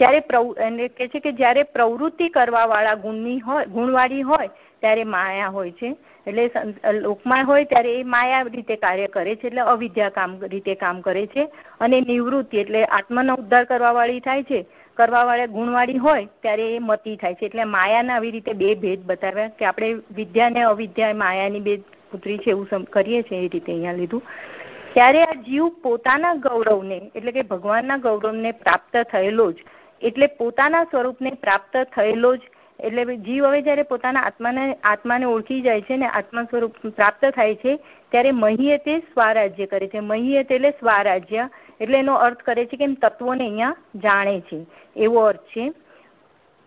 જ્યારે એટલે કે છે કે જ્યારે પ્રવૃત્તિ કરવા વાળા ગુણની હોય, ગુણવાળી હોય, ત્યારે માયા હોય છે. એટલે લોકમાં હોય ત્યારે એ માયા રીતે કાર્ય કરે છે, એટલે અવિદ્યા કામ રીતે કામ કરે છે અને નિવૃત્તિ એટલે આત્માનો ઉદ્ધાર કરવા વાળી થાય છે કરવા વાળા ગુણવાળી હોય ત્યારે એ મતી થાય છે, એટલે માયાના આવી રીતે બે ભેદ બતાવ્યા કે આપણે વિદ્યા ને અવિદ્યા, માયાની બે પુત્રી છે એવું કરીએ છીએ એ રીતે અહીંયા લીધું. ત્યારે આ જીવ પોતાના ગૌરવને, એટલે કે ભગવાનના ગૌરવને પ્રાપ્ત થયેલો જ, એટલે પોતાના સ્વરૂપને પ્રાપ્ત થયેલો જ એટલે જીવ હવે જયારે પોતાના આત્માને આત્માને ઓળખી જાય છે ને આત્મા સ્વરૂપ પ્રાપ્ત થાય છે, ત્યારે મહીએ તે સ્વરાજ્ય કરે છે. મહીએ એટલે સ્વરાજ્ય. એટલે એનો અર્થ કરે છે કે તત્વોને અહીંયા જાણે છે. એવો અર્થ છે.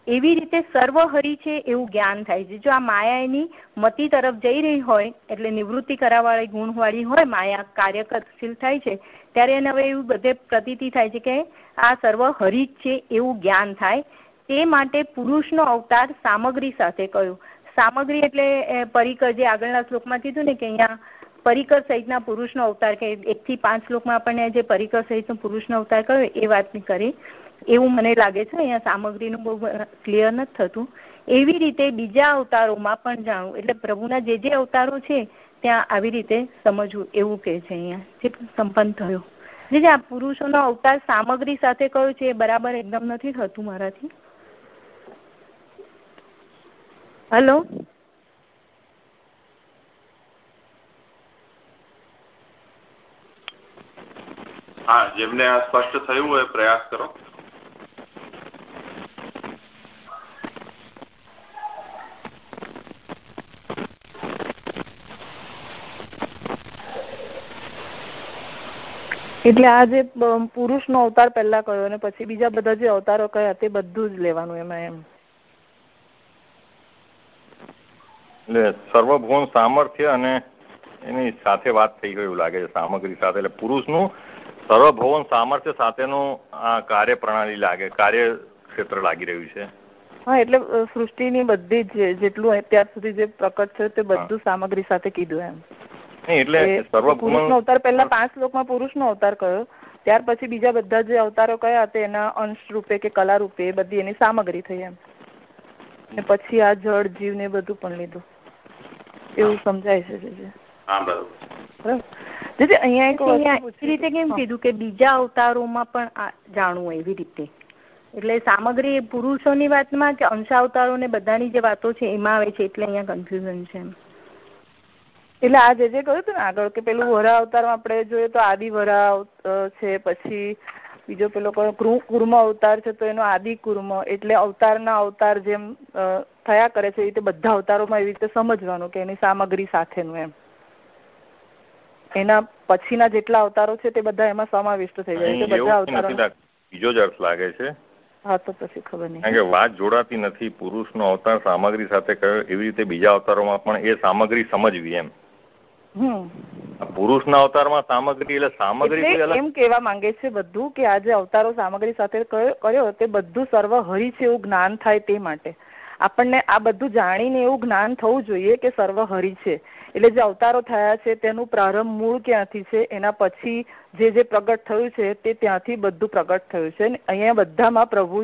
એવી રીતે સર્વહરી છે એવું જ્ઞાન થાય છે. જો આ માયા એની મતિ તરફ જઈ રહી હોય, એટલે નિવૃત્તિ કરાવવાળી ગુણવાળી હોય, માયા કાર્યકરશીલ થાય છે, ત્યારે એને હવે એવું બધે પ્રતીતિ થાય છે કે આ સર્વ હરી છે એવું જ્ઞાન થાય. તે માટે પુરુષનો અવતાર સામગ્રી સાથે કયો? સામગ્રી એટલે પરિકર, જે આગળના શ્લોકમાં કીધું ને કે અહીંયા પરિકર સહિતના પુરુષનો અવતાર કે એક થી પાંચ શ્લોકમાં આપણને જે પરિકર સહિતનો પુરુષનો અવતાર કયો, એ વાતની કરી. એવું મને લાગે છે, અહીંયા સામગ્રીનું બહુ ક્લિયર નથી થતું. એવી રીતે બીજા અવતારોમાં પણ જાણવું, એટલે પ્રભુના જે જે અવતારો છે, ત્યાં આવી રીતે સમજવું, એવું કે છે અહીંયા. જે સંપન્ન થયો. જે આ પુરુષોનો અવતાર સામગ્રી સાથે કયો છે, એ બરાબર એકદમ નથી થતું મારાથી. હલો. હા જેમને આ સ્પષ્ટ થયું હોય પ્રયાસ કરો. એટલે આ જે પુરુષનો અવતાર પહેલા કયો અને પછી બીજા બધા જે અવતારો કયા તે બધું જ લેવાનું એમાં એમ. એટલે સર્વભુવન સામર્થ્ય અને એની સાથે વાત થઈ ગયું લાગે છે સામગ્રી સાથે. એટલે પુરુષનું સર્વભુવન સામર્થ્ય સાથેનું આ કાર્ય પ્રણાલી લાગે કાર્ય ક્ષેત્ર લાગી રહ્યું છે. હા એટલે સૃષ્ટિની બધી જ જેટલું અત્યાર સુધી જે પ્રકટ છે તે બધું સામગ્રી સાથે કીધું એમ. એટલે પુરુષનો અવતાર પહેલા પાંચ લોકમાં પુરુષનો અવતાર કયો ત્યાર પછી બીજા બધા જે અવતારો કયા હતા એના અંશ રૂપે કે કલા રૂપે બધી એની સામગ્રી થઈ એમ. ને પછી આ જળ જીવ ને બધું પણ લીધું. એવું સમજાય છે જે અહીંયા એક રીતે કેમ કીધું કે બીજા અવતારોમાં પણ જાણવું એવી રીતે? એટલે સામગ્રી પુરુષોની વાતમાં કે અંશાવતારો ને બધાની જે વાતો છે એમાં આવે છે એટલે અહીંયા કન્ફ્યુઝન છે એટલે આ જે જે કહ્યું હતું ને આગળ કે પેલું વરા અવતારમાં આપણે જોઈએ તો આદિ વરા છે પછી બીજો પેલો કુર્મ અવતાર છે તો એનો આદિ કુર્મ એટલે અવતારના અવતાર જેમ થયા કરે છે એ રીતે બધા અવતારોમાં એવી રીતે સમજવાનું કે એની સામગ્રી સાથેનું એમ. એના પછીના જેટલા અવતારો છે તે બધા એમાં સમાવિષ્ટ થઈ જાય છે બધા અવતારો બીજો જ અર્થ લાગે છે. હા તો પછી ખબર નહીં. કારણ કે વાત જોડાતી નથી પુરુષનો અવતાર સામગ્રી સાથે કયો એવી રીતે બીજા અવતારોમાં પણ એ સામગ્રી સમજવી એમ. પુરુષના અવતારમાં સામગ્રી એટલે સામગ્રી એમ કેવા માંગે છે બધું કે આ જે અવતારો સામગ્રી સાથે કર્યો તે બધું સર્વ હરી છે એવું જ્ઞાન થાય તે માટે. આપણને આ બધું જાણીને એવું જ્ઞાન થવું જોઈએ કે સર્વ હરી છે. એટલે જે અવતારો થયા છે તેનું પ્રારંભ મૂળ ક્યાંથી છે? એના પછી જે જે પ્રગટ થયું છે તે ત્યાંથી બધું પ્રગટ થયું છે. અહીંયા બધામાં પ્રભુ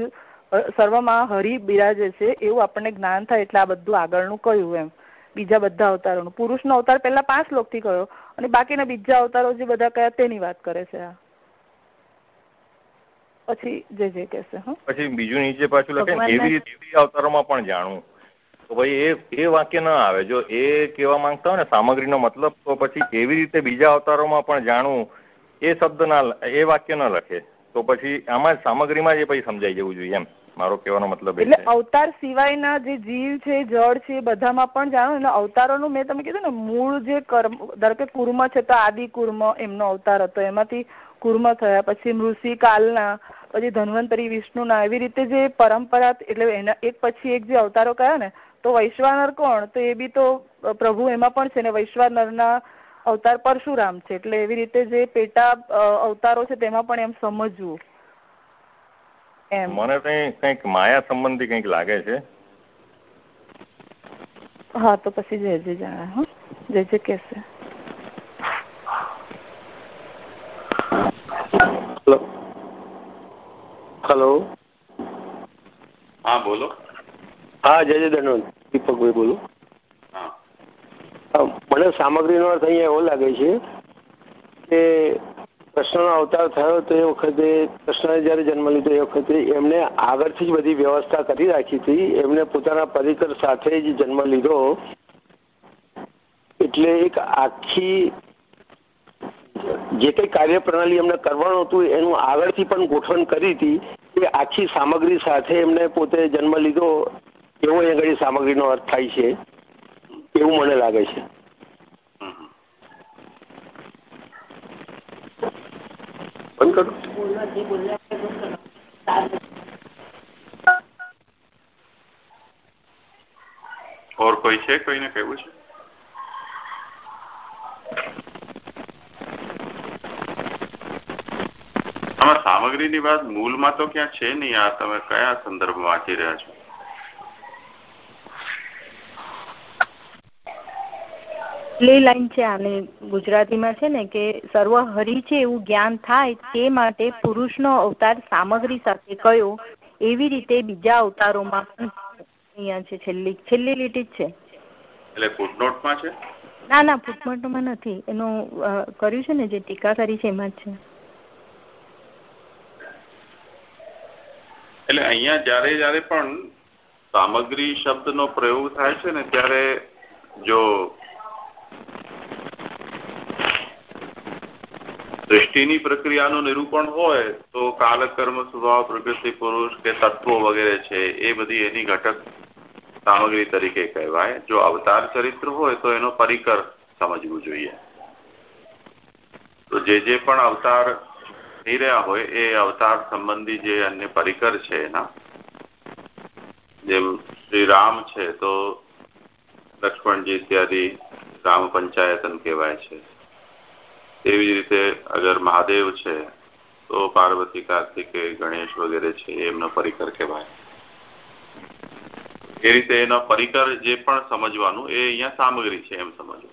સર્વમાં હરિ બિરાજે છે એવું આપણને જ્ઞાન થાય એટલે આ બધું આગળનું કહ્યું એમ. બીજા બધા અવતારોનું. પુરુષનો અવતાર પહેલા પાંચ લોકથી કયો અને બાકીના બીજા અવતારો જે બધા કયા તેની વાત કરે છે આ. પછી જે જે કહેશે પછી બીજું નીચે પાછું લખે એવી રીતે અવતારોમાં પણ જાણવું. તો ભાઈ એ એ વાક્ય ન આવે. જો એ કહેવા માંગતા હોય ને સામગ્રીનો મતલબ તો પછી એવી રીતે બીજા અવતારોમાં પણ જાણવું એ શબ્દ ના એ વાક્ય ન લખે. તો પછી આમાં સામગ્રીમાં જ પછી સમજાઈ જવું જોઈએ એમ. મારો કહેવાનો મતલબ એટલે અવતાર સિવાયના જે જીવ છે જળ છે બધામાં પણ જાણો એટલે અવતારોનું મેં તમે કીધું ને મૂળ જે કર્મ ધારો કે કુર્મ છે તો આદિ કુર્મ એમનો અવતાર હતો. એમાંથી કુર્મ થયા પછી મૃષિકાલના કાલના પછી ધન્વંતરી વિષ્ણુના એવી રીતે જે પરંપરા એટલે એના એક પછી એક જે અવતારો કયા ને તો વૈશ્વાનર કોણ? તો એ બી તો પ્રભુ એમાં પણ છે ને વૈશ્વાનરના અવતાર પરશુરામ છે. એટલે એવી રીતે જે પેટા અવતારો છે તેમાં પણ એમ સમજવું. એમ. મને કઈ કંઈક માયા સંબંધી કંઈક લાગે છે? હા તો પછી જે જે જાણે હા. જે જે હેલો. હા બોલો. હા જય જય ધન્વંત દીપકભાઈ બોલું. મને સામગ્રીનો અર્થ અહીંયા એવો લાગે છે કે કૃષ્ણનો અવતાર થયો તો વખતે કૃષ્ણએ જયારે જન્મ લીધો એ વખતે એમને આગળથી જ બધી વ્યવસ્થા કરી રાખી હતી. એમને પોતાના પરિકર સાથે જ જન્મ લીધો. એટલે એક આખી જે કઈ કાર્યપ્રણાલી એમને કરવાનું હતું, એનું આગળથી પણ ગોઠવણ કરી હતી. એ આખી સામગ્રી સાથે એમને પોતે જન્મ લીધો. એવો એ ઘણી સામગ્રીનો અર્થ થાય છે. એવું મને લાગે છે. ઓર કોઈ છે કોઈને કહેવું છે? આમાં સામગ્રીની વાત મૂળમાં તો ક્યાં છે નહીં? આ તમે કયા સંદર્ભમાં વાંચી રહ્યા છો? પેલી લાઈન છે આને ગુજરાતીમાં છે ને કે સર્વ હરી છે એવું જ્ઞાન થાય તે માટે પુરુષનો અવતાર સામગ્રી સાથે કયો એવી રીતે બીજા અવતારોમાં પણ અહીંયા છે છેલ્લી છેલ્લી લીટી જ છે. એટલે ફૂટનોટમાં છે? ના ના ફૂટનોટમાં નથી. એનું કર્યું છે ને જે ટીકા કરી છે એમાં જ છે. એટલે અહીંયા જ્યારે જ્યારે પણ સામગ્રી શબ્દનો પ્રયોગ થાય છે ને ત્યારે જો દૃષ્ટિની પ્રક્રિયાનું નિરૂપણ હોય તો કાલકર્મ, સ્વભાવ, પ્રકૃતિ, પુરુષ કે તત્વો વગેરે છે, એ બધી એની ઘટક સામગ્રી તરીકે કહેવાય. જો અવતાર ચરિત્ર હોય તો એનો પરિકર સમજવું જોઈએ. તો જે જે પણ અવતાર થઈ રહ્યા હોય, એ અવતાર સંબંધી જે અન્ય પરિકર છે એના જેમ શ્રી રામ છે, તો લક્ષ્મણજી ઇત્યાદિ રામ પંચાયતન છે. એવી રીતે અગર મહાદેવ છે, તો પાર્વતી, કાર્તિકે ગણેશ વગેરે છે એમનો પરિકર કહેવાય. એ રીતે એનો પરિકર જે પણ સમજવાનું, એ અહીંયા સામગ્રી છે એમ સમજવું.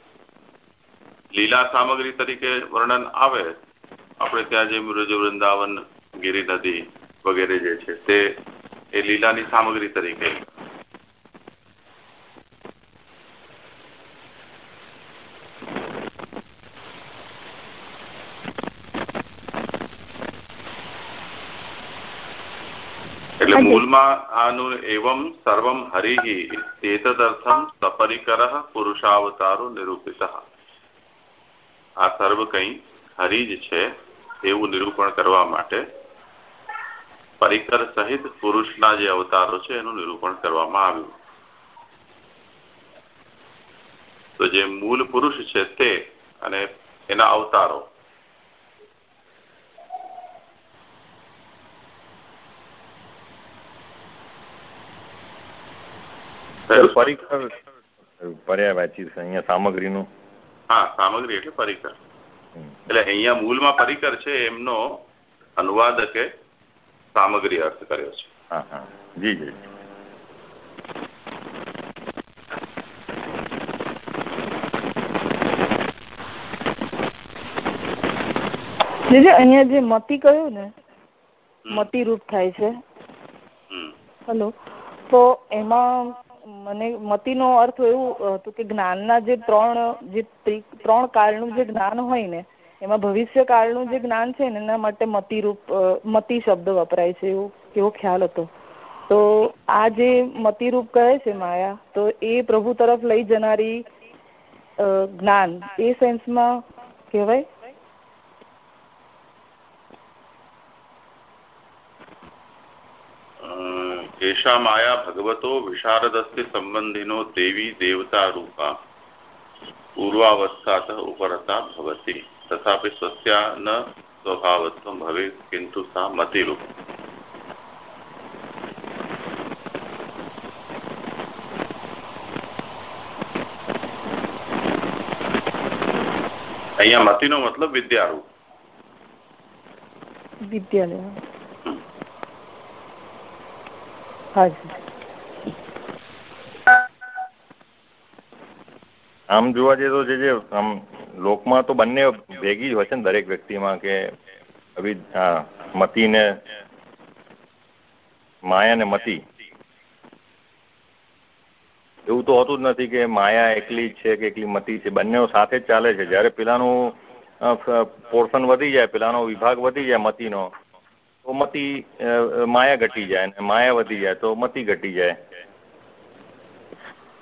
લીલા સામગ્રી તરીકે વર્ણન આવે, આપણે ત્યાં જે મૃજ વૃંદાવન, ગિરી નદી વગેરે જે છે, તે એ લીલાની સામગ્રી તરીકે એટલે મૂળમાં આનું એવમ સર્વમ હરિ એતદર્થમ સપરિકર પુરુષાવતારો નિરૂપિત. આ સર્વ કઈ હરિ જ છે એવું નિરૂપણ કરવા માટે પરિકર સહિત પુરુષના જે અવતારો છે એનું નિરૂપણ કરવામાં આવ્યું. તો જે મૂળ પુરુષ છે તે અને એના અવતારો પરિકર પર્યાવાચી છે અહીંયા સામગ્રીનું. હા સામગ્રી એટલે પરિકર એટલે અહીંયા મૂળમાં પરિકર છે એમનો અનુવાદકે સામગ્રી અર્થ કર્યો છે. હા હા. જી જી. અહીંયા જે મતી કહ્યું ને મતી રૂપ થાય છે. હેલો. તો એમાં મને મતીનો અર્થ એવું હતું કે જ્ઞાનના જે ત્રણ જે ત્રણ કાળનું જે જ્ઞાન હોય ને, એમાં ભવિષ્ય કાળનું જે જ્ઞાન છે ને, એના માટે મતિરૂપ મતી શબ્દ વપરાય છે એવું એવો ખ્યાલ હતો. તો આ જે મતિરૂપ કહે છે માયા, તો એ પ્રભુ તરફ લઈ જનારી જ્ઞાન, એ સેન્સમાં કહેવાય? એષા માયા ભગવતો વિશારદસ્ય સંબંધિનો દેવી દેવતા રૂપા પૂર્વાવસ્થાત ઉપરતા ભવતી તથાપि સ્વસ્યા ન સ્વભાવત્વમ ભવેત કિંતુ સા મતિરૂપ અહીંયા મતિનો મતલબ વિદ્યારૂપ। વિદ્યાલય આમ જોવા જઈએ તો જે આમ લોકમાં તો બંને ભેગી જ હોય છે ને દરેક વ્યક્તિમાં કે હા મતી ને માયા ને મતી. એવું તો હોતું જ નથી કે માયા એકલી જ છે કે એકલી મતી છે. બંને સાથે જ ચાલે છે. જ્યારે પેલાનું પોર્શન વધી જાય, પેલાનો વિભાગ વધી જાય મતીનો તો મતિ માયા ઘટી જાય અને માયા વધી જાય તો મતિ ઘટી જાય.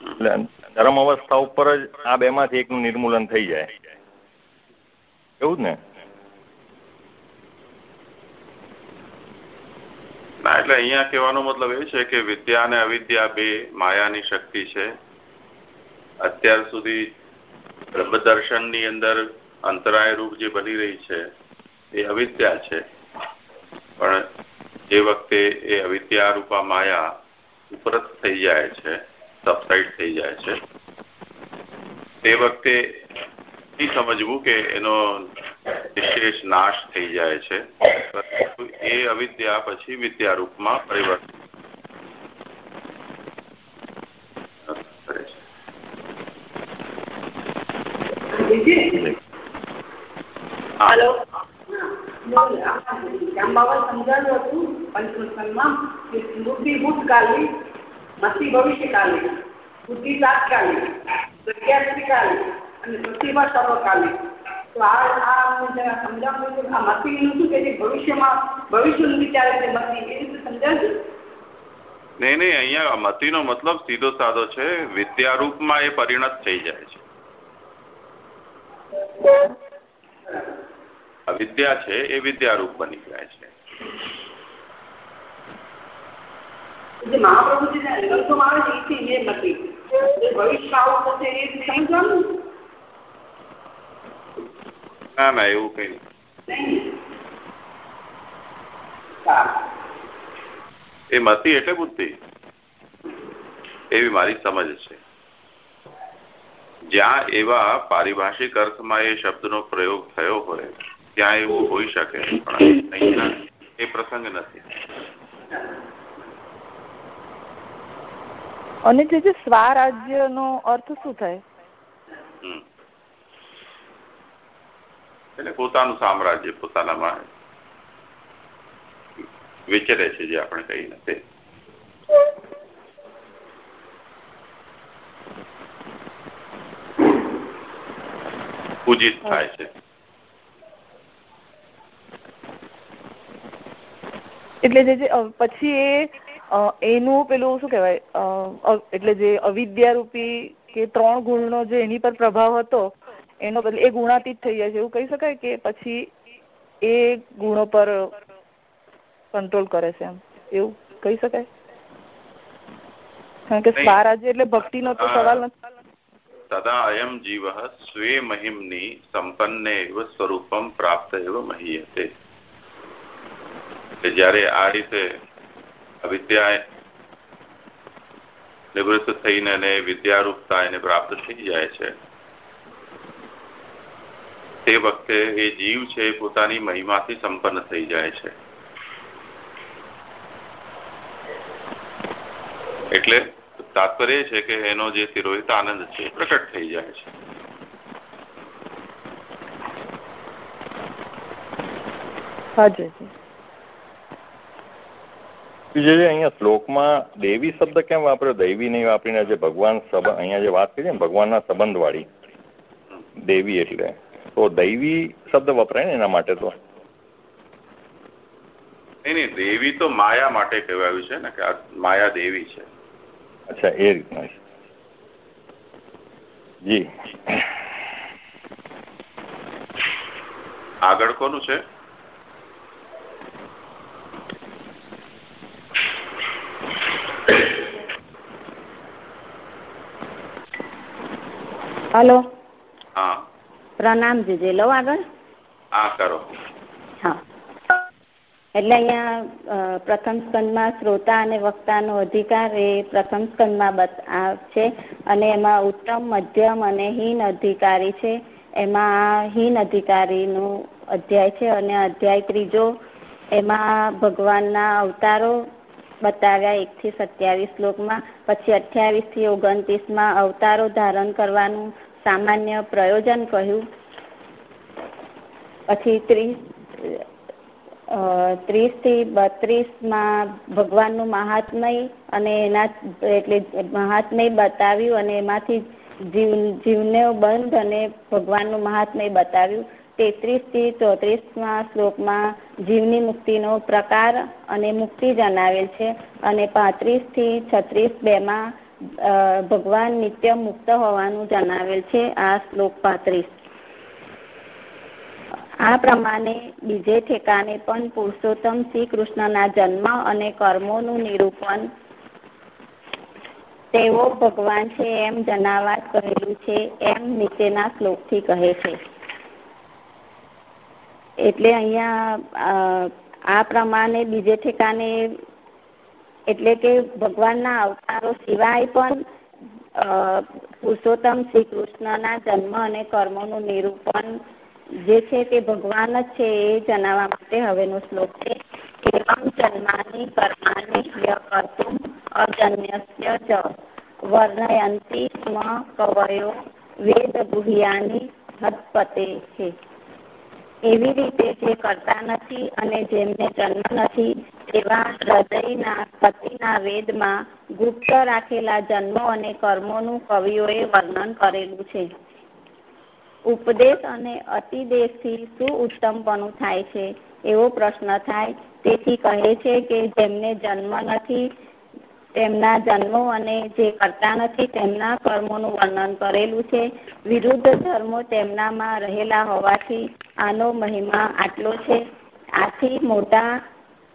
એટલે ધર્મ અવસ્થા ઉપર જ આ બેમાંથી એકનું નિર્મૂલન થઈ જાય. એવું જ ને? ના, એટલે અહીંયા કહેવાનો મતલબ એ છે કે વિદ્યા અને અવિદ્યા બે માયાની શક્તિ છે. અત્યાર સુધી બ્રહ્મદર્શનની અંદર અંતરાય રૂપ જે બની રહી છે, એ અવિદ્યા છે. પણ જે વખતે એ અવિદ્યારૂપા માયા ઉપરત થઈ જાય છે સબસાઇડ થઈ જાય છે તે વખતે સમજવું કે એનો વિશેષ નાશ થઈ જાય છે. એ અવિદ્યા પછી વિદ્યા રૂપમાં પરિવર્તન હેલો. શ્યામબાબા સમજાવ્યું હતું પંચમસ્કંદમાં કે સ્મૃતિ ભૂતકાલી મતિ ભવિષ્યકાલી બુદ્ધિ તાત્કાલિક પ્રજ્ઞા અને પ્રતિભા સર્વકાલી તો મતિનું શું કે ભવિષ્યમાં ભવિષ્યનું વિચારે મતિ એ રીતે નહીં નહીં, અહીંયા મતિનો મતલબ સીધો સાધો છે. વિદ્યારૂપમાં એ પરિણત થઈ જાય છે. અવિદ્યા છે એ વિદ્યારૂપ બની જાય છે. મહાપ્રભુજીને ગ્રંથોમાં આવે છે એ નથી. ભવિષ્ય આવું થશે એ સમજવાનું ના ના એવું કઈ એ મતી એટલે બુદ્ધિ. એવી મારી સમજ છે. જ્યાં એવા પારિભાષિક અર્થમાં એ શબ્દનો પ્રયોગ થયો હોય ત્યાં એવું હોઈ શકે પણ અહીંયા એ પ્રસંગ નથી. અને જે જે સ્વરાજ્ય નો અર્થ શું થાય? એટલે પોતાનું સામ્રાજ્ય પોતાનામાં વિચરે છે જે આપણે કહી નથી પૂજિત થાય છે. એટલે જે પછી એ એનું પેલું શું કહેવાય એટલે જે અવિદ્યા રૂપી કે ત્રણ ગુણનો જે એની પર પ્રભાવ હતો એનો બદલે એ ગુણાતીત થઈ જાય છે. એવું કહી શકાય કે પછી એ ગુણો પર કંટ્રોલ કરે છે એમ? એવું કહી શકાય? કારણ કે સ્વરાજ્ય એટલે ભક્તિનો તો સવાલ નથી તદા અયમ જીવ સ્વે મહિમની સંપન્ન એવ સ્વરૂપમ પ્રાપ્ત એવ મહીયતે. જયારે આ રીતે વિદ્યા નિવૃત્ત થઈને અને વિદ્યારૂપતા એને પ્રાપ્ત થઈ જાય છે, તે વખતે એ જીવ છે પોતાની મહિમાથી સંપન્ન થઈ જાય છે. એટલે તાત્પર્ય છે કે એનો જે તિરોહિત આનંદ છે પ્રકટ થઈ જાય છે. જે અહીંયા શ્લોકમાં દેવી શબ્દ કેમ વાપર્યો? દૈવી નહીં વાપરીને જે ભગવાન અહીંયા જે વાત કરી ને ભગવાનના સંબંધવાળી દેવી એટલે. તો દૈવી શબ્દ વપરાય ને એના માટે તો. નહીં નહીં દેવી તો માયા માટે કહેવાયું છે ને કે આ માયા દેવી છે. અચ્છા એ રીતના જી. આગળ કોનું છે? હલો. હા. પ્રણામ જીજે લો આગળ. હા કરો. હા. એટલે અહીંયા પ્રથમ સ્કંદમાં શ્રોતા અને વક્તાનો અધિકાર એ પ્રથમ સ્કંદમાં છે. અને એમાં ઉત્તમ મધ્યમ અને હીન અધિકારી છે. એમાં હીન અધિકારીનો અધ્યાય છે અને અધ્યાય ત્રીજો એમાં ભગવાનના અવતારો બતાવ્યા એક થી સત્યાવીસ શ્લોકમાં પછી અઠ્યાવીસથી ઓગણત્રીસમાં અવતારો ધારણ કરવાનું સામાન્ય પ્રયોજન કહ્યું. પછી ત્રીસ ત્રીસથી બત્રીસમાં ભગવાનનું મહાત્મય અને એના, એટલે મહાત્મય બતાવ્યું અને એમાંથી જીવ, જીવને બંધ અને ભગવાનનું મહાત્મય બતાવ્યું. તેત્રીસથી ચોત્રીસમાં શ્લોકમાં જીવની મુક્તિનો પ્રકાર અને મુક્તિ જણાવેલ છે અને પાંત્રીસથી છત્રીસ બે માં ભગવાન નિત્ય મુક્ત હોવાનું જણાવેલ છે આ શ્લોક પાંત્રીસ. આ પ્રમાણે બીજે ઠેકાને પણ પુરુષોત્તમ શ્રી કૃષ્ણના જન્મ અને કર્મોનું નિરૂપણ તેઓ ભગવાન છે એમ જણાવા કહેલું છે એમ નીચેના શ્લોકથી કહે છે. એટલે અહીંયા આ પ્રમાણે બીજે ઠેકાને એટલે કે ભગવાનના અવતારો સિવાય પણ પુરુષોત્તમ શ્રી કૃષ્ણના જન્મ અને કર્મોનું નિરૂપણ જે છે તે ભગવાન જ છે એ જણાવવા માટે હવેનો શ્લોક છે, એવમ જન્માની કર્માની કર્તુમ અજન્યસ્ય જ વર્ણયંતી સ્મ કવયો વેદ ગુહ્યાની હદપતે છે. એવી રીતે જે કરતા નથી અને જેમને જન્મ નથી તેવા હૃદયના, પતિના વેદમાં ગુપ્ત રાખેલા જન્મો અને કર્મોનું કવિઓએ વર્ણન કરેલું છે. ઉપદેશ અને અતિદેશથી શું ઉત્તમપણું થાય છે? એવો પ્રશ્ન થાય. તેથી કહે છે કે જેમને જન્મ નથી તેમના જન્મો અને જે કરતા નથી તેમના કર્મોનું વર્ણન કરેલું છે. વિરુદ્ધ ધર્મો તેમનામાં રહેલા હોવાથી આનો મહિમા આટલો છે. આથી મોટા,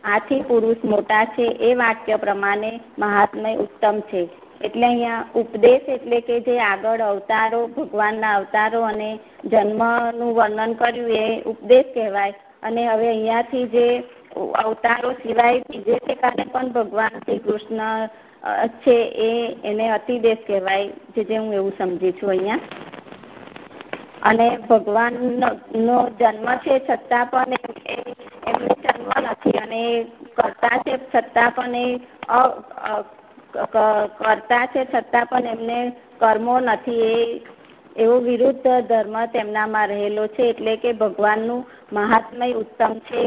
આથી પુરુષ મોટા છે એ વાક્ય પ્રમાણે મહાત્મય ઉત્તમ છે. એટલે અહીંયા ઉપદેશ એટલે કે જે આગળ અવતારો, ભગવાનના અવતારો અને જન્મનું વર્ણન કર્યું એ ઉપદેશ કહેવાય. અને હવે અહીંયાથી જે અવતારો સિવાય બીજે ઠેકાને પણ ભગવાન શ્રી કૃષ્ણ છે એને અતિદેશ કહેવાય, જે જે હું એવું સમજી છું અહીંયા. અને ભગવાન નો જન્મ છે છતાં પણ એમને જન્મ નથી અને કરતા છે છતાં પણ એ કરતા છે છતાં પણ એમને કર્મો નથી. એ એવો વિરુદ્ધ ધર્મ તેમનામાં રહેલો છે એટલે કે ભગવાનનું મહાત્મય ઉત્તમ છે.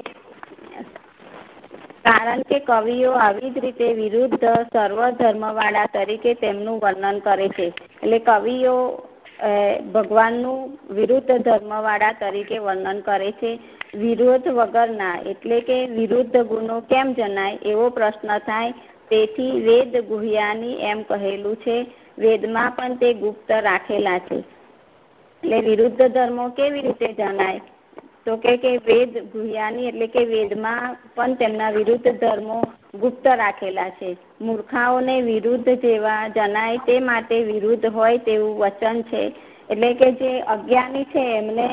કારણ કે કવિઓ આવી જ રીતે વિરુદ્ધ સર્વ ધર્મવાળા તરીકે તેમનું વર્ણન કરે છે. એટલે કવિઓ ભગવાનનું વિરુદ્ધ ધર્મવાળા તરીકે વર્ણન કરે છે. વિરોધ વગરના, એટલે કે વિરુદ્ધ ગુનો કેમ જણાય એવો પ્રશ્ન થાય, તેથી વેદ ગુહ્યાની એમ કહેલું છે. વેદમાં પણ તે ગુપ્ત રાખેલા છે. એટલે વિરુદ્ધ ધર્મો કેવી રીતે જણાય? તો કે કે વેદ ગુહ્યાની એટલે કે વેદમાં પણ તેમના વિરુદ્ધ ધર્મો ગુપ્ત રાખેલા છે. મૂર્ખાઓને વિરુદ્ધ જેવા જણાય તે માટે વિરુદ્ધ હોય તેવું વચન છે. એટલે કે જે અજ્ઞાની છે એમને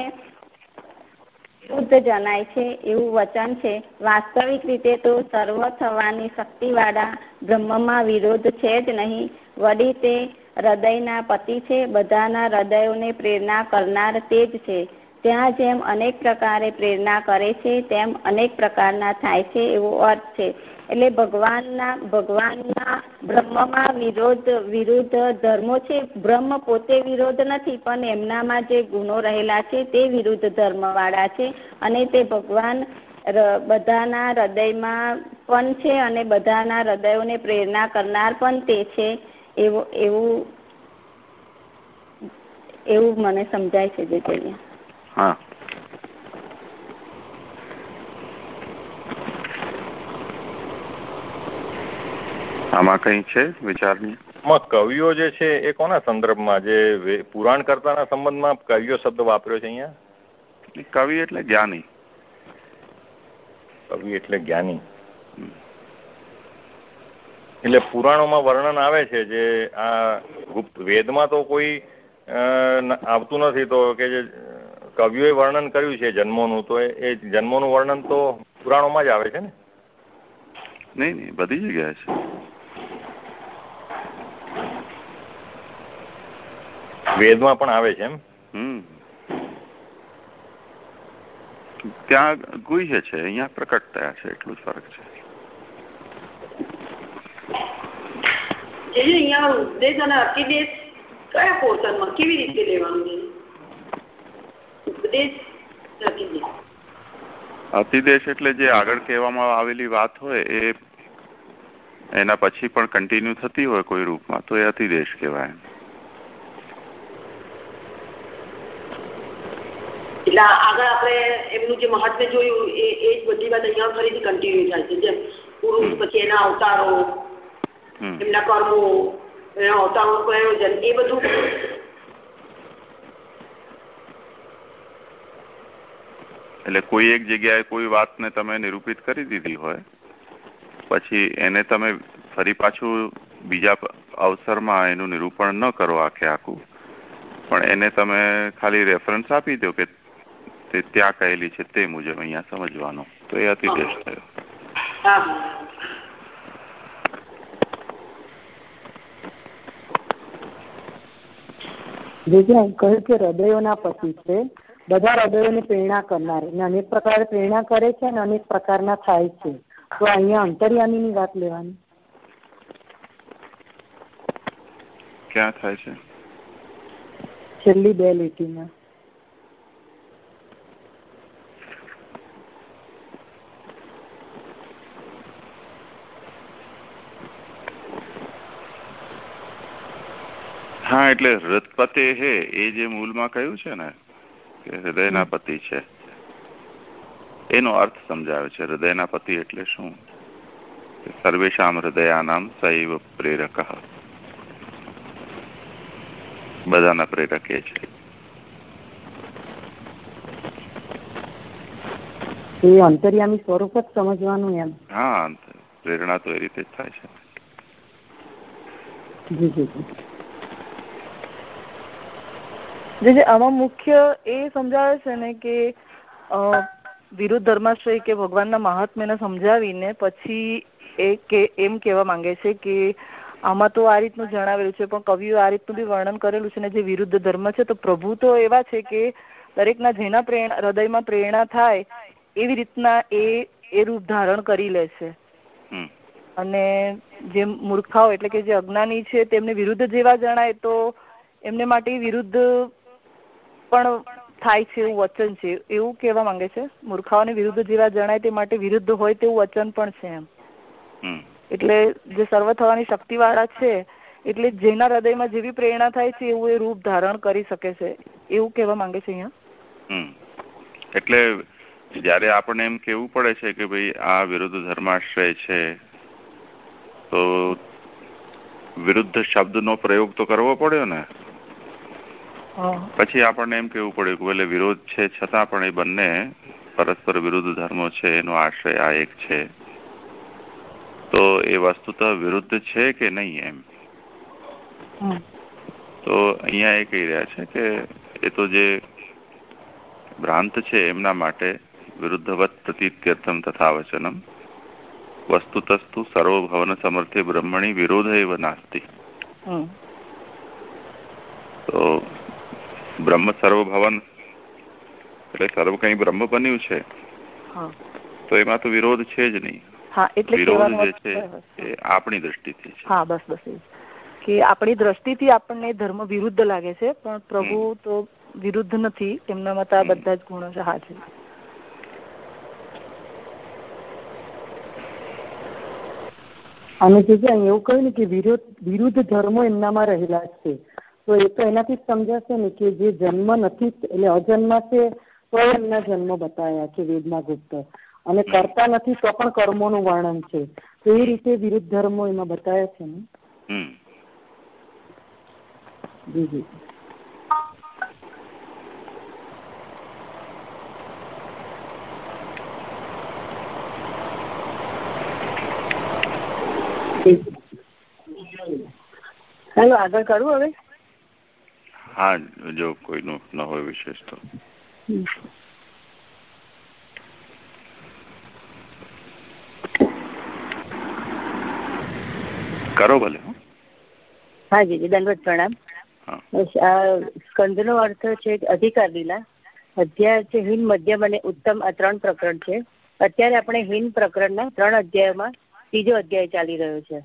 વિરુદ્ધ જણાય છે એવું વચન છે. વાસ્તવિક રીતે તો સર્વ થવાની શક્તિવાળા બ્રહ્મમાં વિરોધ છે જ નહીં. વળી તે હૃદયના પતિ છે. બધાના હૃદયોને પ્રેરણા કરનાર તે જ છે. ત્યાં જેમ અનેક પ્રકારે પ્રેરણા કરે છે, તેમ અનેક પ્રકારના થાય છે એવો અર્થ છે. એટલે ભગવાનના ભગવાનના બ્રહ્મમાં વિરોધ, વિરુદ્ધ ધર્મો છે. બ્રહ્મ પોતે વિરોધ નથી, પણ એમનામાં જે ગુણો રહેલા છે તે વિરુદ્ધ ધર્મ વાળા છે. અને તે ભગવાન બધાના હૃદયમાં પણ છે અને બધાના હૃદયોને પ્રેરણા કરનાર પણ તે છે. એવું એવું એવું મને સમજાય છે, જે અહીંયા હા. આમાં કઈ છે વિચારની? કવિઓ જે છે એ કોના સંદર્ભમાં? જે પુરાણ કરતાના સંબંધમાં કવિઓ શબ્દ વાપર્યો છે અહીંયા? કવિ એટલે જ્ઞાની. કવિ એટલે જ્ઞાની. એટલે પુરાણોમાં વર્ણન આવે છે જે આ ગુપ્ત વેદમાં તો કોઈ આવતું નથી તો કે જે કવિઓએ વર્ણન કર્યું છે જન્મોનું તો એ જન્મોનું વર્ણન તો પુરાણોમાં જ આવે છે ને? નહીં નહીં બધી જગ્યાએ છે. વેદમાં પણ આવે છે એમ? ત્યાં ગુહ્ય છે અહીંયા પ્રકટ થયા છે એટલું જ ફરક છે. અહીંયા ઉપદેશ અને અતિદેશ કયા પોર્શનમાં કેવી રીતે લેવાનું છે? અતિદેશ એટલે જે આગળ કહેવામાં આવેલી વાત હોય એ એના પછી પણ કન્ટિન્યુ થતી હોય કોઈ રૂપમાં તો એ અતિદેશ કહેવાય. એટલે આગળ આપણે એમનું જે મહાત્મ્ય જોયું એ એ જ બધી વાત અહીંયા ફરીથી કન્ટિન્યુ થાય છે. જેમ પુરુષ પછી એના અવતારો એમના કર્મો એના અવતારો પ્રયોજન એ બધું એટલે કોઈ એક જગ્યાએ કોઈ વાતને તમે નિરૂપિત કરી દીધી હોય, પછી એને તમે ફરી પાછું બીજા અવસરમાં એનું નિરૂપણ ન કરો આખે આખું. પણ એને તમે ખાલી રેફરન્સ આપી દો કે તે ત્યાં કહેલી છે તે મુજબ અહીંયા સમજવાનો. તો એ અતિદેશ થયો. જે કહ્યું કે હૃદયોના પતિ છે. બધા હૃદયોને પ્રેરણા કરનાર અને અનેક પ્રકારે પ્રેરણા કરે છે અને અનેક પ્રકારના થાય છે. તો અહીંયા અંતર્યામીની વાત લેવાની. ક્યાં થાય છે? છેલ્લી બે લીટીમાં. હા એટલે રથપતે હે એ જે મૂળમાં કહ્યું છે ને કે હૃદયના પતિ છે. એનો અર્થ સમજાવે છે. હૃદયના પતિ એટલે શું? સર્વેશામ હૃદયાનામ સૈવ પ્રેરક. બધાના પ્રેરક એ છે. એ અંતર્યામી સ્વરૂપ જ સમજવાનું એમ. હા પ્રેરણા તો એ રીતે જ થાય છે. જી જી જે. આમાં મુખ્ય એ સમજાવે છે ને કે વિરુદ્ધ ધર્માશ્રય કે ભગવાનના મહાત્મ્યને સમજાવીને પછી એ કે એમ કહેવા માંગે છે કે આમાં તો આ રીતનું જણાવેલું છે પણ કવિઓ આ રીતનું બી વર્ણન કરેલું છે ને જે વિરુદ્ધ ધર્મ છે તો પ્રભુ તો એવા છે કે દરેકના જેના પ્રેરણા હૃદયમાં પ્રેરણા થાય એવી રીતના એ એ રૂપ ધારણ કરી લે છે. અને જે મૂર્ખાઓ એટલે કે જે અજ્ઞાની છે તેમને વિરુદ્ધ જેવા જણાય તો એમને માટે વિરુદ્ધ પણ થાય છે એવું વચન છે. એવું કહેવા માંગે છે. મૂર્ખાઓને વિરુદ્ધ જેવા જણાય તે માટે વિરુદ્ધ હોય તેવું વચન પણ છે એમ. એટલે જે સર્વ થવાની શક્તિ વાળા છે એટલે જેના હૃદયમાં જેવી પ્રેરણા થાય છે એવું એ રૂપ ધારણ કરી શકે છે. એવું કહેવા માંગે છે અહીંયા. એટલે જયારે આપણને એમ કેવું પડે છે કે ભાઈ આ વિરુદ્ધ ધર્માશ્રય છે તો વિરુદ્ધ શબ્દનો પ્રયોગ તો કરવો પડ્યો ને? પછી આપણને એમ કેવું પડ્યું કે એટલે વિરોધ છે છતાં પણ એ બંને પરસ્પર વિરુદ્ધ ધર્મો છે એનો આશ્રય આ એક છે. તો એ વસ્તુત વિરુદ્ધ છે કે નહીં એમ? તો અહીંયા એ કહી રહ્યા છે કે એ તો જે ભ્રાંત છે એમના માટે વિરુદ્ધવત પ્રતીત્યર્થમ તથા વચનમ. વસ્તુતસ્તુ સર્વભવન સમર્થે બ્રહ્મણી વિરોધ એવ નાસ્તી. તો બ્રહ્મ સર્વભવન. એટલે સર્વ કઈ બ્રહ્મ બન્યું છે. તો એમાં તો વિરોધ છે જ નહીં. વિરોધ જે છે એ આપણી દ્રષ્ટિથી છે. હા બસ બસ કે આપણી દ્રષ્ટિથી આપણને ધર્મ વિરુદ્ધ લાગે છે પણ પ્રભુ તો વિરુદ્ધ નથી. એમનામાં તો આ બધા જ ગુણો છે હા છે અને જે એવું કહ્યું ને કે વિરોધ વિરુદ્ધ ધર્મો એમનામાં રહેલા છે. તો એ તો એનાથી સમજાશે ને કે જે જન્મ નથી એટલે અજન્મ છે તો એમના જન્મ બતાવ્યા છે વેદના ગુપ્ત. અને કરતા નથી તો પણ કર્મોનું વર્ણન છે. તો એ રીતે વિરુદ્ધ ધર્મો એમાં બતાવ્યા છે ને? જી જી હેલો આગળ કરું હવે? હા જો કોઈનું ન હોય વિશેષ તો. કરો ભલે હા. જીજી દંડવત પ્રણામ. સ્કંદ નો અર્થ છે અધિકાર લીલા. અધ્યાય છે હિન મધ્યમ અને ઉત્તમ આ ત્રણ પ્રકરણ છે. અત્યારે આપણે હિન પ્રકરણના ત્રણ અધ્યાયમાં ત્રીજો અધ્યાય ચાલી રહ્યો છે.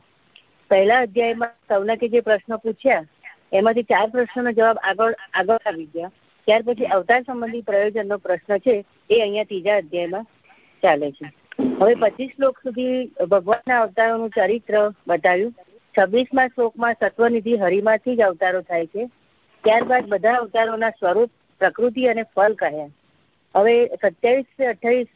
પહેલા અધ્યાયમાં સૌનકે જે પ્રશ્નો પૂછ્યા એમાંથી ચાર પ્રશ્નોનો જવાબ આગળ આગળ આવી ગયા. ત્યાર પછી અવતાર સંબંધી પ્રયોજનનો પ્રશ્ન છે, એ અહીંયા ત્રીજા અધ્યાયમાં ચાલે છે. હવે પચીસ શ્લોક સુધી ભગવાનના અવતારોનું ચરિત્ર બતાવ્યું. છવ્વીસમાં શ્લોકમાં સત્વનિધિ હરિમાંથી જ અવતારો થાય છે. ત્યારબાદ બધા અવતારોના સ્વરૂપ, પ્રકૃતિ અને ફળ કહ્યા. હવે સત્યાવીસ અઠ્યાવીસ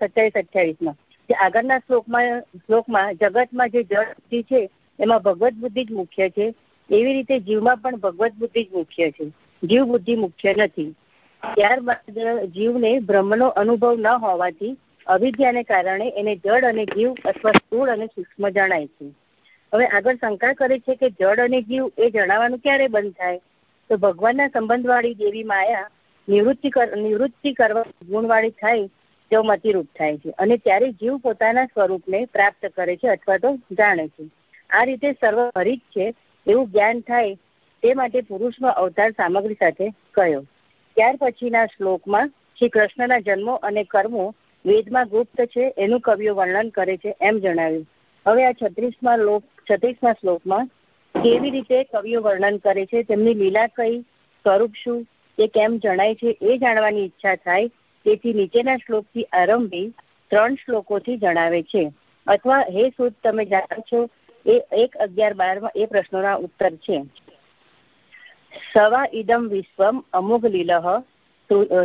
સત્યાવીસ અઠ્યાવીસમાં. જે આગળના શ્લોકમાં શ્લોકમાં જગતમાં જે જળ બુદ્ધિ છે, એમાં ભગવત બુદ્ધિ જ મુખ્ય છે. એવી રીતે જીવમાં પણ ભગવત બુદ્ધિ જ મુખ્ય છે. જીવ બુદ્ધિ મુખ્ય નથી. ત્યારબાદ જીવને બ્રહ્મનો અનુભવ ન હોવાથી અવિદ્યાને કારણે એને જળ અને જીવ અથવા સ્થૂળ અને સૂક્ષ્મ જણાય છે. હવે આગળ શંકા કરે છે કે જળ અને જીવ એ જણાવવાનું ક્યારે બંધ થાય? તો ભગવાનના સંબંધવાળી દેવી માયા નિવૃત્તિ નિવૃત્તિ કરવા ગુણવાળી થાય તેઓ મતિરૂપ થાય છે અને ત્યારે જીવ પોતાના સ્વરૂપને પ્રાપ્ત કરે છે અથવા તો જાણે છે. આ રીતે સર્વ હરિત છે એવું જ્ઞાન થાય તે માટે પુરુષમાં અવતાર સામગ્રી સાથે કયો. ત્યાર પછીના શ્લોકમાં શ્રી કૃષ્ણના જન્મો અને કર્મો વેદમાં ગુપ્ત છે એનું કવિઓ વર્ણન કરે છે એમ જણાવ્યું. હવે આ છત્રીસમાં લોક, છત્રીસમાં શ્લોકમાં કેવી રીતે કવિઓ વર્ણન કરે છે, તેમની લીલા કઈ સ્વરૂપ શું, તે કેમ જણાય છે એ જાણવાની ઈચ્છા થાય, તેથી નીચેના શ્લોકથી આરંભી ત્રણ શ્લોકોથી જણાવે છે. અથવા હે સુદ, તમે જાણો છો એક અગિયાર બારમાં એ પ્રશ્નોના ઉત્તર છે. સવા ઇદમ વિશ્વમ અમુક લીલહ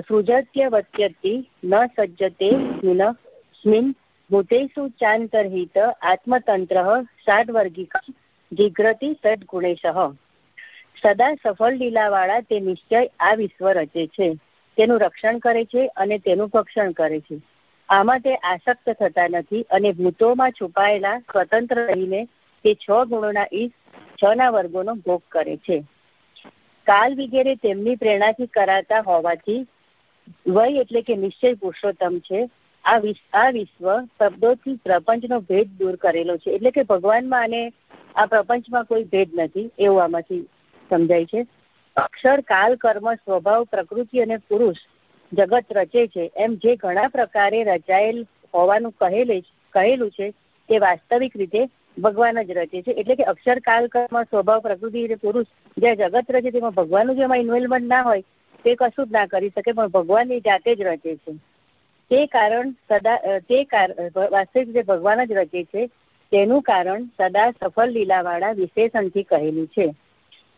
સૃજત્ય વત્યતિ ન સજ્જતે સ્મિન સ્મિન ભૂતેષુ ચાંતરહિત આત્મતંત્ર સાડવર્ગિક જીગ્રતિ સદગુણેશ સદા સફળ લીલાવાળા તે નિશ્ચય આ વિશ્વ રચે છે. તેનું રક્ષણ કરે છે અને તેનું ભક્ષણ કરે છે. આમાં તે આસક્ત થતા નથી અને ભૂતોમાં છુપાયેલા સ્વતંત્ર રહીને તે છ ગુણોના ઈશ છ ના વર્ગોનો ભોગ કરે છે. કાલ વગેરે તેમની પ્રેરણાથી કરાતા હોવાથી વય એટલે કે નિશ્ચય પુરુષોત્તમ છે. આ આ વિશ્વ શબ્દોથી પ્રપંચનો ભેદ દૂર કરેલો છે. એટલે કે ભગવાનમાં અને આ પ્રપંચમાં કોઈ ભેદ નથી એવું આમાંથી સમજાય છે. અક્ષર, કાલ, કર્મ, સ્વભાવ, પ્રકૃતિ અને પુરુષ જગત રચે છે. એમ જે ઘણા પ્રકારે રચાયેલ હોવાનું કહેલે, કહેલું છે તે વાસ્તવિક રીતે ભગવાન જ રચે છે. એટલે કે અક્ષર, કાલ, કર્મ, સ્વભાવ, પ્રકૃતિ અને પુરુષ, જે જગત રચે તેમાં ભગવાનનું જો એમાં ઇન્વોલ્વમેન્ટ ના હોય, તે કશું જ ના કરી શકે, પણ ભગવાનની જાતે જ રચે છે. તે કારણ સદા તે વાસ્તવિક રીતે ભગવાન જ રચે છે, તેનું કારણ સદા સફળ લીલાવાળા વિશેષણથી કહેલું છે.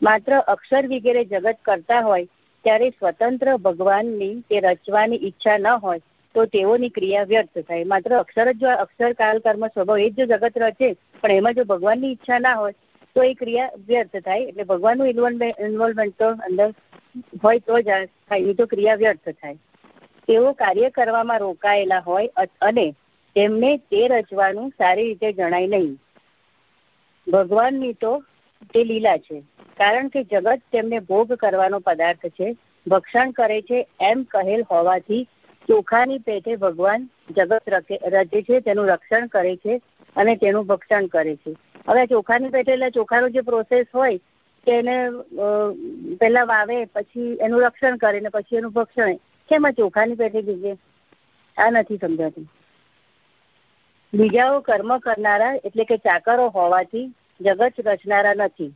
માત્ર અક્ષર વગેરે જગત કરતા હોય, ત્યારે સ્વતંત્ર ભગવાનની તે રચવાની ઈચ્છા ન હોય તો તેઓની ક્રિયા વ્યર્થ થાય. માત્ર અક્ષર જ અક્ષર કાલ કર્મ સ્વભાવ એ જ જો જગત રચે, પણ એમાં જો ભગવાનની ઈચ્છા ના હોય, તો એ ક્રિયા વ્યર્થ થાય. એટલે ભગવાનનું ઇન્વોલ્વમેન્ટ તો અંદર હોય તો જ થાય. એ તો ક્રિયા વ્યર્થ થાય. તેઓ કાર્ય કરવામાં રોકાયેલા હોય અને તેમને તે રચવાનું સારી રીતે જણાય નહીં. ભગવાનની તો તે લીલા છે. કારણ કે જગત તેમને ભોગ કરવાનો પદાર્થ છે. ભક્ષણ કરે છે એમ કહેલ હોવાથી ચોખાની પેટે ભગવાન જગત રચે છે, તેનું રક્ષણ કરે છે અને તેનું ભક્ષણ કરે છે. હવે ચોખાની પેટે એટલે ચોખાનો જે પ્રોસેસ હોય તેને પેલા વાવે, પછી એનું રક્ષણ કરે ને પછી એનું ભક્ષણ, કેમ ચોખાની પેટે બીજે આ નથી સમજાતું. બીજાઓ કર્મ કરનારા એટલે કે ચાકરો હોવાથી જગત રચનારા નથી.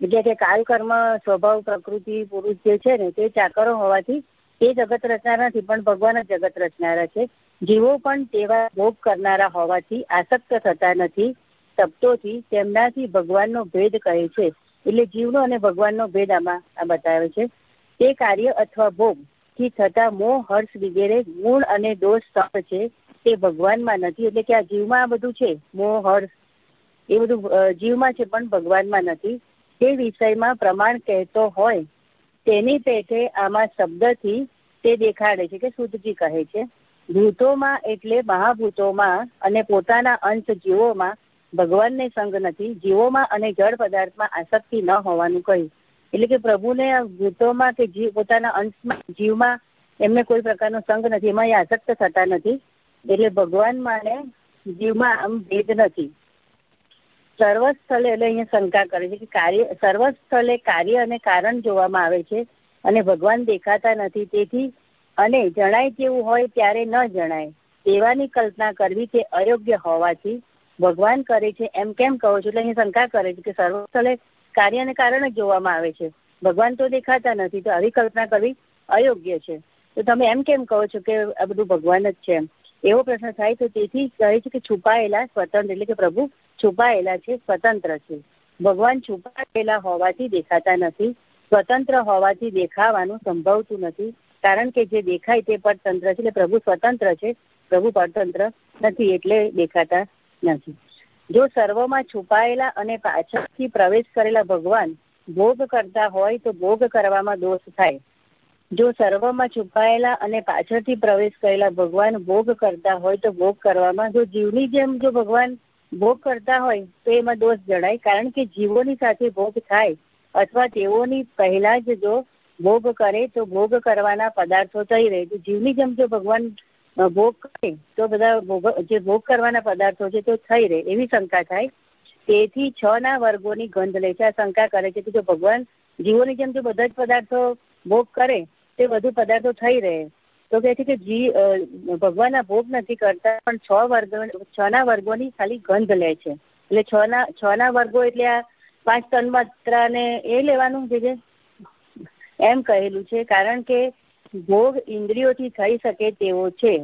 એટલે કે કાલ કર્મ સ્વભાવ, પ્રકૃતિ, પુરુષ જે છે ને તે ચાકરો હોવાથી એ જગત રચનારા નથી, પણ ભગવાન જ જગત રચનારા છે. જીવો પણ તેવા ભોગ કરનારા હોવાથી આસક્ત થતા નથી શબ્દોથી તેમનાથી ભગવાનનો ભેદ કહે છે. એટલે જીવનો અને ભગવાનનો ભેદ આમાં, આ બતાવે છે. તે કાર્ય અથવા ભોગથી થતા મોહ, હર્ષ વગેરે ગુણ અને દોષ તપ છે, તે ભગવાનમાં નથી. એટલે કે આ જીવમાં આ બધું છે, મોહ, હર્ષ, એ બધું જીવમાં છે, પણ ભગવાનમાં નથી. તે વિષયમાં પ્રમાણ કહેતો હોય તેની પેટે આમાં શબ્દથી તે દેખાડે છે કે શુદ્ધજી કહે છે, ભૂતોમાં એટલે મહાભૂતોમાં અને પોતાના અંશ જીવોમાં ભગવાનને સંગ નથી, જીવોમાં અને જળ પદાર્થમાં આસક્તિ ન હોવાનું કહ્યું. એટલે કે પ્રભુને ભૂતોમાં કે જીવ, પોતાના અંશમાં જીવમાં એમને કોઈ પ્રકારનો સંગ નથી, એમાં એ આસક્ત થતા નથી, એટલે ભગવાનમાં ને જીવમાં આમ ભેદ નથી. સર્વસ્થળે, એટલે અહીંયા શંકા કરે છે કે કાર્ય, સર્વસ્થળે કાર્ય અને કારણ જોવામાં આવે છે અને ભગવાન દેખાતા નથી. તેથી અને જણાય તેવું હોય ત્યારે ન જણાય. તેવાની કલ્પના કરવી તે અયોગ્ય હોવાથી ભગવાન કરે છે. એમ કેમ કહો છો? એટલે અહીંયા શંકા કરે છે કે સર્વસ્થળે કાર્ય અને કારણ જ જોવામાં આવે છે. ભગવાન તો દેખાતા નથી. તો આવી કલ્પના કરવી અયોગ્ય છે. તો તમે એમ કેમ કહો છો કે આ બધું ભગવાન જ છે એમ? એવો પ્રશ્ન થાય તો તેથી કહે છે કે છુપાયેલા સ્વતંત્ર, એટલે કે પ્રભુ છુપાયેલા છે, સ્વતંત્ર છે. ભગવાન છુપાયેલા હોવાથી દેખાતા નથી, સ્વતંત્ર હોવાથી દેખાવાનું સંભવતું નથી, કારણ કે જે દેખાય તે પરતંત્ર છે, એટલે પ્રભુ સ્વતંત્ર છે, પ્રભુ પરતંત્ર નથી, એટલે દેખાતા નથી. જો સર્વમાં છુપાયેલા અને પાછળથી પ્રવેશ કરેલા ભગવાન ભોગ કરતા હોય તો ભોગ કરવામાં દોષ થાય. જો સર્વમાં છુપાયેલા અને પાછળથી પ્રવેશ કરેલા ભગવાન ભોગ કરતા હોય તો ભોગ કરવામાં, જો જીવની જેમ જો ભગવાન ભોગ કરતા હોય તો એમાં દોષ જણાય. કારણ કે જીવોની સાથે ભોગ થાય અથવા તેઓની પહેલા જ જો ભોગ કરે તો ભોગ કરવાના પદાર્થો થઈ રહે. તો જીવની જેમ જો ભગવાન ભોગ કરે તો બધા ભોગ, જે ભોગ કરવાના પદાર્થો છે તો થઈ રહે એવી શંકા થાય. તેથી છ ના વર્ગોની ગંધ લે છે. આ શંકા કરે છે કે જો ભગવાન જીવોની જેમ જો બધા જ પદાર્થો ભોગ કરે તે બધું પદાર્થો થઈ રહે. તો કહે છે કે જી ભગવાનના ભોગ નથી કરતા, પણ છ વર્ગ છ ના વર્ગોની ખાલી ગંધ લે છે. એટલે છ ના છ ના વર્ગો એટલે આ પાંચ તન્માત્રા ને એ લેવાનું જે એમ કહેલું છે. કારણ કે ભોગ ઇન્દ્રિયોથી થઈ શકે તેવો છે.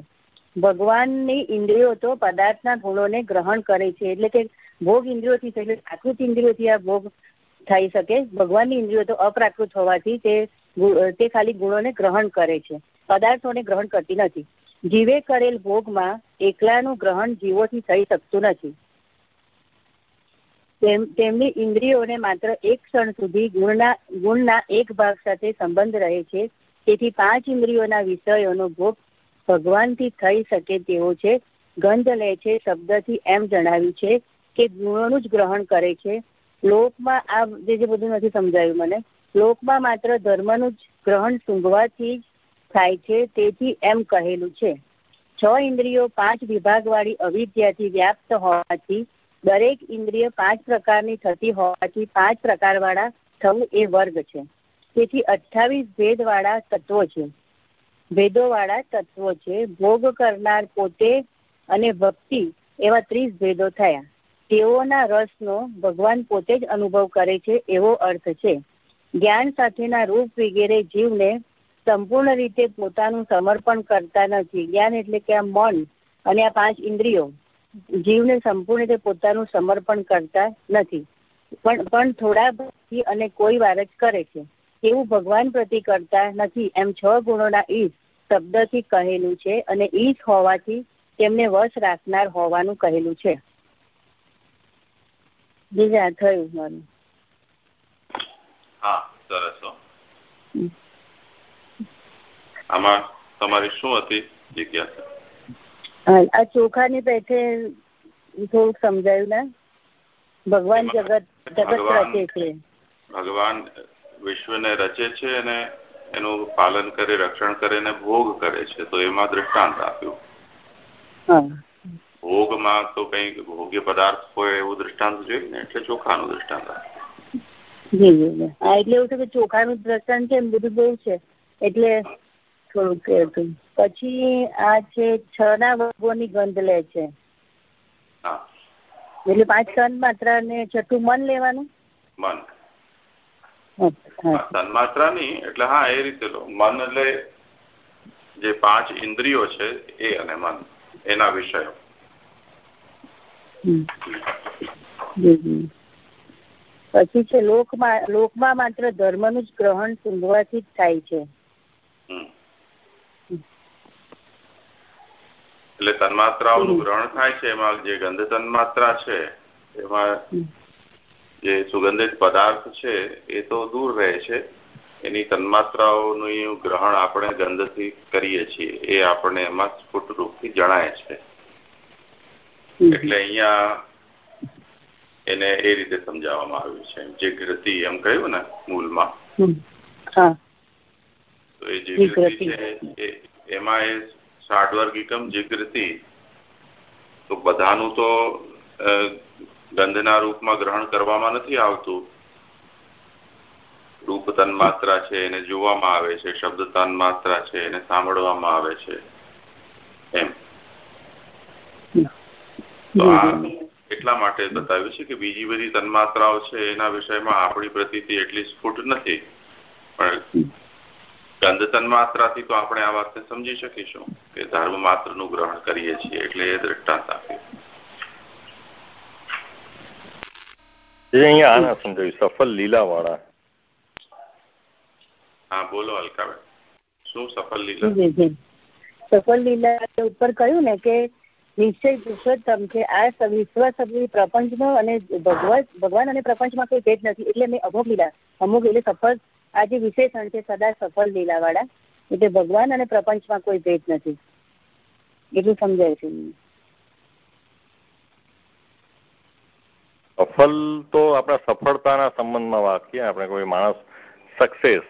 ભગવાનની ઇન્દ્રિયો તો પદાર્થના ગુણોને ગ્રહણ કરે છે. એટલે કે ભોગ ઇન્દ્રિયોથી એટલે પ્રાકૃત ઇન્દ્રિયોથી આ ભોગ થઈ શકે. ભગવાનની ઇન્દ્રિયો તો અપ્રાકૃત હોવાથી તે તે ખાલી ગુણોને ગ્રહણ કરે છે. પદાર્થોને ગ્રહણ કરતી નથી. જીવે કરેલ ભોગમાં એકલાનું ગ્રહણ જીવોથી થઈ શકતું નથી. તેમની ઇન્દ્રિયોને માત્ર એક ક્ષણ સુધી ગુણના ગુણના એક ભાગ સાથે સંબંધ રહે છે. તેથી પાંચ ઇન્દ્રિયોના વિષયોનો ભોગ ભગવાનથી થઈ શકે તેવો છે. ગંધ લે છે શબ્દથી એમ જણાવ્યું છે કે ગુણોનું જ ગ્રહણ કરે છે. લોકમાં આ જે બધું નથી સમજાયું મને. લોકમાં માત્ર ધર્મનું જ ગ્રહણ સૂંઘવાથી થાય છે તેથી એમ કહેલું છે. છ ઇન્દ્રિયો પાંચ વિભાગવાળી અવિદ્યાથી વ્યાપ્ત હોવાથી દરેક ઇન્દ્રિય પાંચ પ્રકારની થતી હોવાથી પાંચ પ્રકારવાળા થવું એ વર્ગ છે. તેથી અઠ્ઠાવીસ ભેદવાળા તત્વો છે. ભેદોવાળા તત્વો છે. ભોગ કરનાર પોતે અને ભક્તિ એવા ત્રીસ ભેદો થયા. તેઓના રસનો ભગવાન પોતે જ અનુભવ કરે છે એવો અર્થ છે. જ્ઞાન સાથેના રૂપ વગેરે જીવને સંપૂર્ણ રીતે પોતાનું સમર્પણ કરતા નથી. જ્ઞાન એટલે કે આ મન અને આ પાંચ ઇન્દ્રિયો જીવને સંપૂર્ણ રીતે પોતાનું સમર્પણ કરતા નથી. પણ પણ થોડા ભક્તિ અને કોઈ વાર જ કરે છે. એવું ભગવાન પ્રતિ કરતા નથી. એમ છ ગુણોના ઈશ શબ્દથી કહેલું છે અને ઈશ હોવાથી તેમને વશ રાખનાર હોવાનું કહેલું છે. બીજા થયું મારું. હા, સરસ. આમાં તમારી શું હતી જિજ્ઞાસા આ ચોખાની પેઠે થોડુંક સમજાયું ને? ભગવાન જગત જગત રચે છે. ભગવાન વિશ્વને રચે છે અને એનું પાલન કરે રક્ષણ કરે ને ભોગ કરે છે. તો એમાં દ્રષ્ટાંત આપ્યું. ભોગમાં તો કઈ ભોગ્ય પદાર્થ હોય એવું દ્રષ્ટાંત જોઈએ ને? એટલે ચોખાનું દ્રષ્ટાંત આપ્યું. એટલે એવું છે કે ચોખાનું દ્રષ્ટાંત છે બધું બહુ છે. એટલે થોડુંક હતું પછી આ છે છ ના વર્ગોની ગંધ લે છે. એટલે પાંચ તન માત્ર ને છઠ્ઠું મન લેવાનું? મન. તન્માત્રા ની એટલે હા એ રીતે લો. મન એટલે જે પાંચ ઇન્દ્રિયો છે એ અને મન એના વિષયો. પછી છે લોકમાં લોકમાં માત્ર ધર્મનું જ ગ્રહણ સૂંઘવાથી જ થાય છે. એટલે તન્માત્રાઓનું ગ્રહણ થાય છે એમાં જે ગંધ તન્માત્રા છે એમાં જે સુગંધિત પદાર્થ છે એ તો દૂર રહે છે. એની તન્માત્રાઓનું ગ્રહણ આપણે ગંધથી કરીએ છીએ એ આપણને એમાં સ્ફુટ રૂપથી જણાય છે. એટલે અહીંયા એને એ રીતે સમજાવવામાં આવ્યું છે જીઘ્રતિ એમ કહ્યું ને મૂળમાં તો એ જીઘ્રતિ છે એમાં એ સાઠવર્ગિકમ જીઘ્રતિ તો બધાનું તો ગંધના રૂપમાં ગ્રહણ કરવામાં નથી આવતું. રૂપ તન્માત્રા છે, એને જોવામાં આવે છે, શબ્દ તન્માત્રા છે, એને સાંભળવામાં આવે છે. એમ. તો આ એટલા માટે બતાવ્યું છે કે બીજી બધી તન્માત્રાઓ છે, એના વિષયમાં આપણી પ્રતિથી એટલી સ્ફુટ નથી. પણ ગંધ તન્માત્રાથી તો આપણે આ વાતને સમજી શકીશું કે ધર્મ માત્રનું ગ્રહણ કરીએ છીએ એટલે એ દ્રષ્ટાંત આપ્યું અહીંયા સફળ લીલા વાળા હા બોલો અલકાબેન. શું સફળ લીલા? સફળ લીલા ઉપર કહ્યું ને કે નિશ્ચય પુરુષોત્તમ છે. આ વિશ્વ પ્રપંચનો અને ભગવાન ભગવાન અને પ્રપંચમાં કોઈ ભેદ નથી. એટલે મેં અમુક લીલા. અમુક એટલે સફળ આ જે વિશેષણ છે સદા સફળ લીલા વાળા એટલે ભગવાન અને પ્રપંચમાં કોઈ ભેદ નથી. એટલું સમજાય છે સફળ તો આપણા સફળતાના સંબંધમાં વાક્ય, આપણે કોઈ માણસ સક્સેસ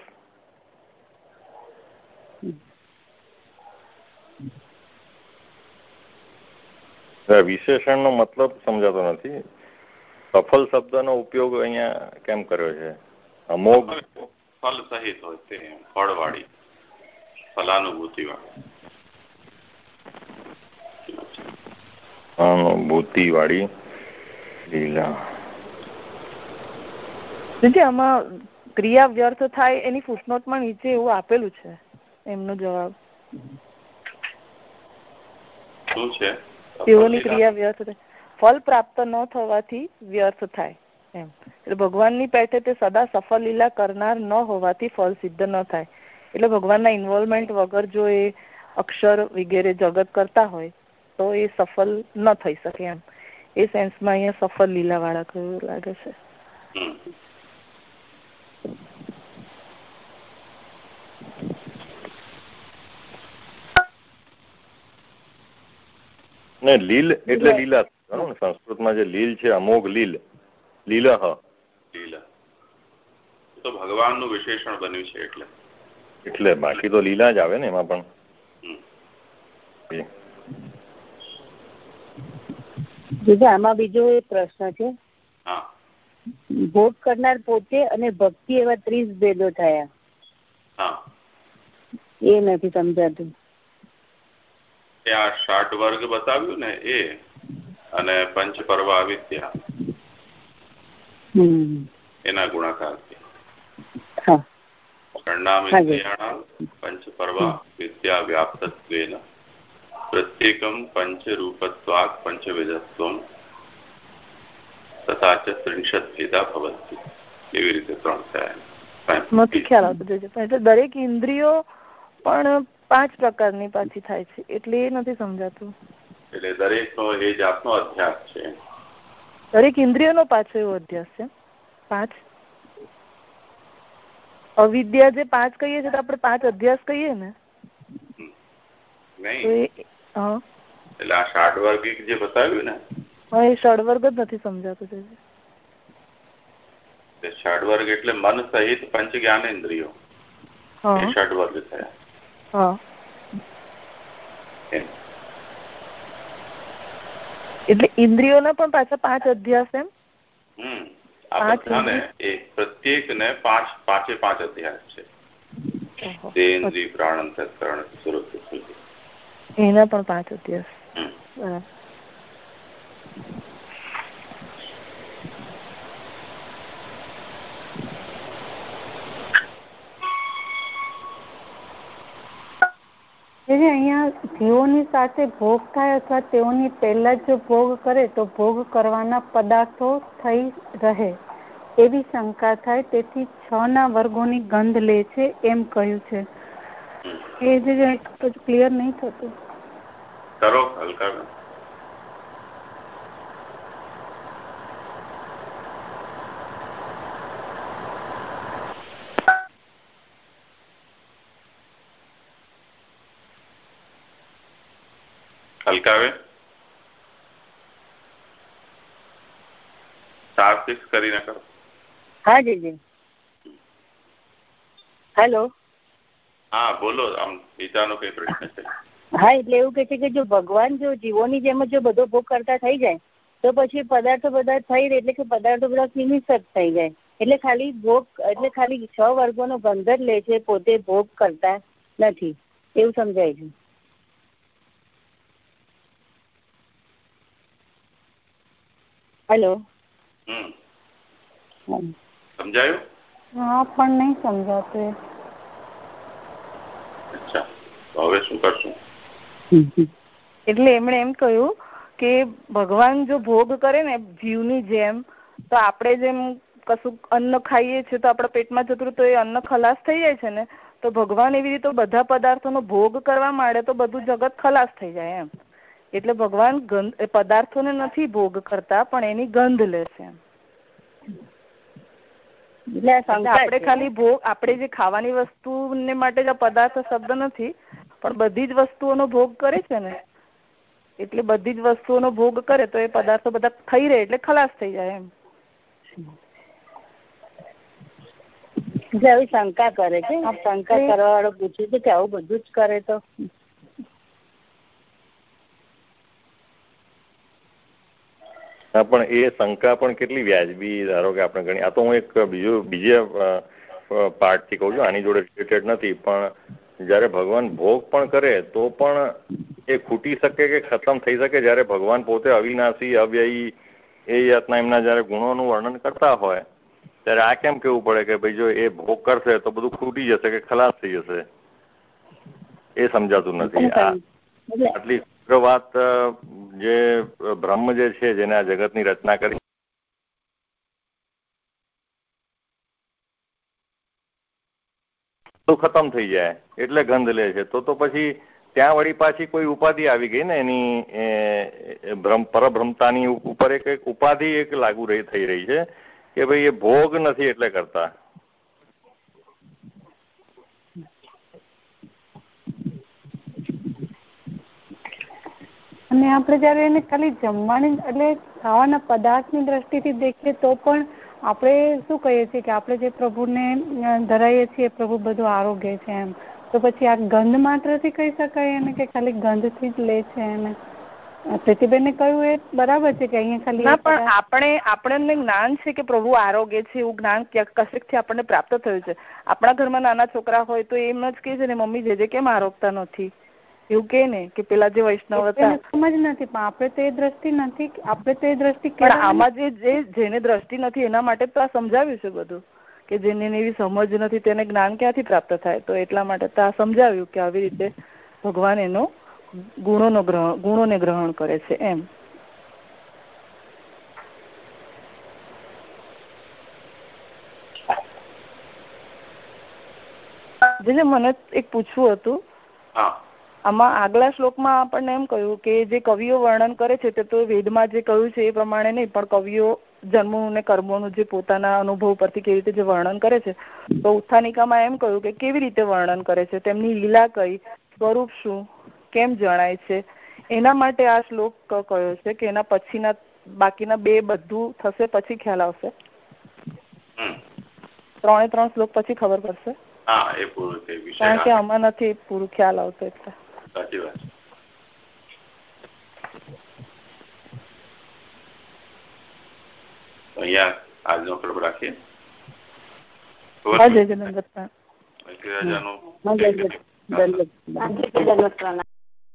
વિશેષણનો મતલબ સમજાતો નથી. સફળ શબ્દનો ઉપયોગ અહીંયા કેમ કર્યો છે? અમોઘ ફલ સહિત હોય તે ફળવાળી ફલાનુભૂતિ વાળી અનુભૂતિ વાળી લીલા આમાં ક્રિયા વ્યર્થ થાય એની ફૂટનોટમાં નીચે એવું આપેલું છે એમનો જવાબ. શું છે? તેઓની ક્રિયા વ્યર્થ થાય. ફલ પ્રાપ્ત ન થવાથી વ્યર્થ થાય. એમ. એટલે ભગવાનની પેઠે તે સદા સફળ લીલા કરનાર ન હોવાથી ફળ સિદ્ધ ન થાય. એટલે ભગવાનના ઇન્વોલ્વમેન્ટ વગર જો એ અક્ષર વગેરે જગત કરતા હોય, તો એ સફળ ન થઈ શકે એમ. એ સેન્સમાં અહીંયા સફળ લીલા વાળા કયું લાગે છે. ને લીલ એટલે લીલા સંસ્કૃતમાં જે લીલ છે, અમોઘ લીલ. લીલહ લીલા. તો ભગવાનનું વિશેષણ બન્યું છે એટલે. એટલે બાકી તો લીલા જ આવે ને એમાં પણ. આમાં બીજો એ પ્રશ્ન છે. ભોગ કરનાર પોતે અને ભક્તિ એવા ત્રીસ ભેદો થયા. એ નથી સમજાતું. ત્યાં ષાટ વર્ગ બતાવ્યું ને એ અને પંચ પર્વ વિદ્યા એના ગુણાકાર છે. षण्णाम् इन्द्रियाणाम् पञ्चपर्वा विद्या व्याप्तत्वेन प्रत्येकं पञ्चरूपत्वात् पञ्चविधत्वं તથા ચ ભેદા ભવંતિ. એવી રીતે ત્રણ થયા એટલે દરેક ઇન્દ્રિયો પણ પાંચ પ્રકારની પાછી થાય છે. એટલે એ નથી સમજાતું. એટલે દરેકનો એ જાતનો અધ્યાસ છે. દરેક ઇન્દ્રિયો નો પાછો એવો અધ્યાસ છે. પાંચ. અવિદ્યા જે પાંચ કહીએ છીએ તો આપણે પાંચ અધ્યાસ કહીએ ને? એટલે આ ષાડવર્ગિક જે બતાવ્યું ને? હા એ ષડવર્ગ જ નથી સમજાતું છે ષડવર્ગ એટલે મન સહિત પંચ જ્ઞાનેન્દ્રિયો એ ષડવર્ગ થયા એટલે ઇન્દ્રિયોના પણ પાછા પાંચ અધ્યાસ એમ? પ્રત્યેક ને પાંચ પાંચે પાંચ અધ્યાસ છે. તેન્દ્રી પ્રાણ અંતકરણ સુરત એના પણ પાંચ અધ્યાસ. બરાબર. જીવોની સાથે ભોગ થાય અથવા તેઓની પહેલા જો ભોગ કરે તો ભોગ કરવાના પદાર્થો થઈ રહે એવી શંકા થાય. તેથી છ ના વર્ગોની ગંધ લે છે એમ કહ્યું છે. એ જે ક્લિયર નહીં થતું. કરો હલકા હલકાવે સાફ ફિક્સ કરીને કરો હા જીજી હેલો હા બોલો આમ બીજાનો કઈ પ્રશ્ન છે હા એટલે એવું કે છે કે જો ભગવાન જો જીવોની જેમ જો બધો ભોગ કરતા થઈ જાય તો પછી પદાર્થો બધા થઈ રહે એટલે કે પદાર્થો બધા નિમિત્ત થઈ જાય. એટલે ખાલી ભોગ એટલે ખાલી છ વર્ગોનો ગંધર જ લે છે પોતે ભોગ કરતા નથી. એવું સમજાય છે. હેલો. સમજાયું? હા પણ નહીં સમજાતું અચ્છા. તો હવે શું કરશું? એટલે એમણે એમ કહ્યું કે ભગવાન જો ભોગ કરે ને જીવની જેમ તો આપણે જેમ કશું અન્ન ખાઈએ છીએ તો આપણા પેટમાં જતું તો એ અન્ન ખલાસ થઈ જાય છે ને? તો ભગવાન એવી રીતે બધા પદાર્થોનો ભોગ કરવા માંડે તો બધું જગત ખલાસ થઈ જાય એમ. એટલે ભગવાન ગંધ પદાર્થોને નથી ભોગ કરતા પણ એની ગંધ લે છે આપણે ખાલી ભોગ આપણે જે ખાવાની વસ્તુ ને માટે જ પદાર્થ શબ્દ નથી પણ બધી જ વસ્તુઓનો ભોગ કરે છે ને. એટલે બધી જ વસ્તુઓનો ભોગ કરે તો એ પદાર્થો બધા થઈ રહે એટલે ખલાસ થઈ જાય એમ. એટલે આવી શંકા કરે છે શંકા કરવા વાળો પૂછ્યું છે કે આવું બધું જ કરે તો? હા પણ એ શંકા પણ કેટલી વ્યાજબી ધારો કે આપણે ગણી આ તો હું એક બીજું બીજા પાર્ટથી કહું છું આની જોડે રિલેટેડ નથી પણ જ્યારે ભગવાન ભોગ પણ કરે તો પણ એ ખૂટી શકે કે ખતમ થઈ શકે જ્યારે ભગવાન પોતે અવિનાશી અવ્યયી એ યાતના એમના જ્યારે ગુણોનું વર્ણન કરતા હોય ત્યારે આ કેમ કેવું પડે કે ભાઈ જો એ ભોગ કરશે તો બધું ખૂટી જશે કે ખલાસ થઈ જશે? એ સમજાતું નથી. આટલી વાત જે બ્રહ્મ જે છે, જેને આ જગતની રચના કરી ખતમ થઈ જાય, એટલે ગંધ લે છે. તો તો પછી ત્યાં વળી પાછી કોઈ ઉપાધિ આવી ગઈ ને એની પરભ્રમતાની ઉપર એક ઉપાધિ એક લાગુ રહી, થઈ રહી છે કે ભાઈ એ ભોગ નથી એટલે કરતા. અને આપણે જયારે એને ખાલી જમવાની એટલે ખાવાના પદાર્થની દ્રષ્ટિથી દેખીએ તો પણ આપણે શું કહીએ છીએ કે આપણે જે પ્રભુને ધરાઈએ છીએ પ્રભુ બધું આરોગ્ય છે એમ. તો પછી આ ગંધ માત્રથી કહી શકાય એને કે ખાલી ગંધથી જ લે છે એને? પ્રીતિબેને કહ્યું એ બરાબર છે કે અહીંયા ખાલી પણ આપણે આપણને જ્ઞાન છે કે પ્રભુ આરોગ્ય છે એવું જ્ઞાન કશેકથી આપણને પ્રાપ્ત થયું છે. આપણા ઘરમાં નાના છોકરા હોય તો એમ જ કે છે ને મમ્મી જે જે કેમ આરોગતા નથી? એવું કે ને કે પેલા જે વૈષ્ણવ હતા. સમજ નથી પણ આપણે તો એ દ્રષ્ટિ નથી આપણે તો એ દ્રષ્ટિ પણ આમાં જે જેને દ્રષ્ટિ નથી એના માટે તો આ સમજાવ્યું છે બધું. કે જેને એવી સમજ નથી તેને જ્ઞાન ક્યાંથી પ્રાપ્ત થાય? તો એટલા માટે તો આ સમજાવ્યું કે આવી રીતે ભગવાન એનો ગુણોનો ગ્રહણ ગુણોને ગ્રહણ કરે છે એમ. જેને મને એક પૂછવું હતું આમાં આગલા શ્લોકમાં આપણને એમ કહ્યું કે જે કવિઓ વર્ણન કરે છે તે તો વેદમાં જે કહ્યું છે એ પ્રમાણે નહીં પણ કવિઓ જન્મનું ને કર્મોનું જે પોતાના અનુભવ પરથી કેવી રીતે જે વર્ણન કરે છે તો ઉત્થાનિકામાં એમ કહ્યું કે કેવી રીતે વર્ણન કરે છે તેમની લીલા કઈ સ્વરૂપ શું કેમ જણાય છે એના માટે આ શ્લોક કયો છે કે એના પછીના બાકીના બે બધું થશે પછી ખ્યાલ આવશે? ત્રણે ત્રણ શ્લોક પછી ખબર પડશે? કારણ કે આમાં નથી પૂરું ખ્યાલ આવતો એટલે. સાચી વાત. અહીંયા આજનો ક્લબ રાખીએ. જય રાજાનું.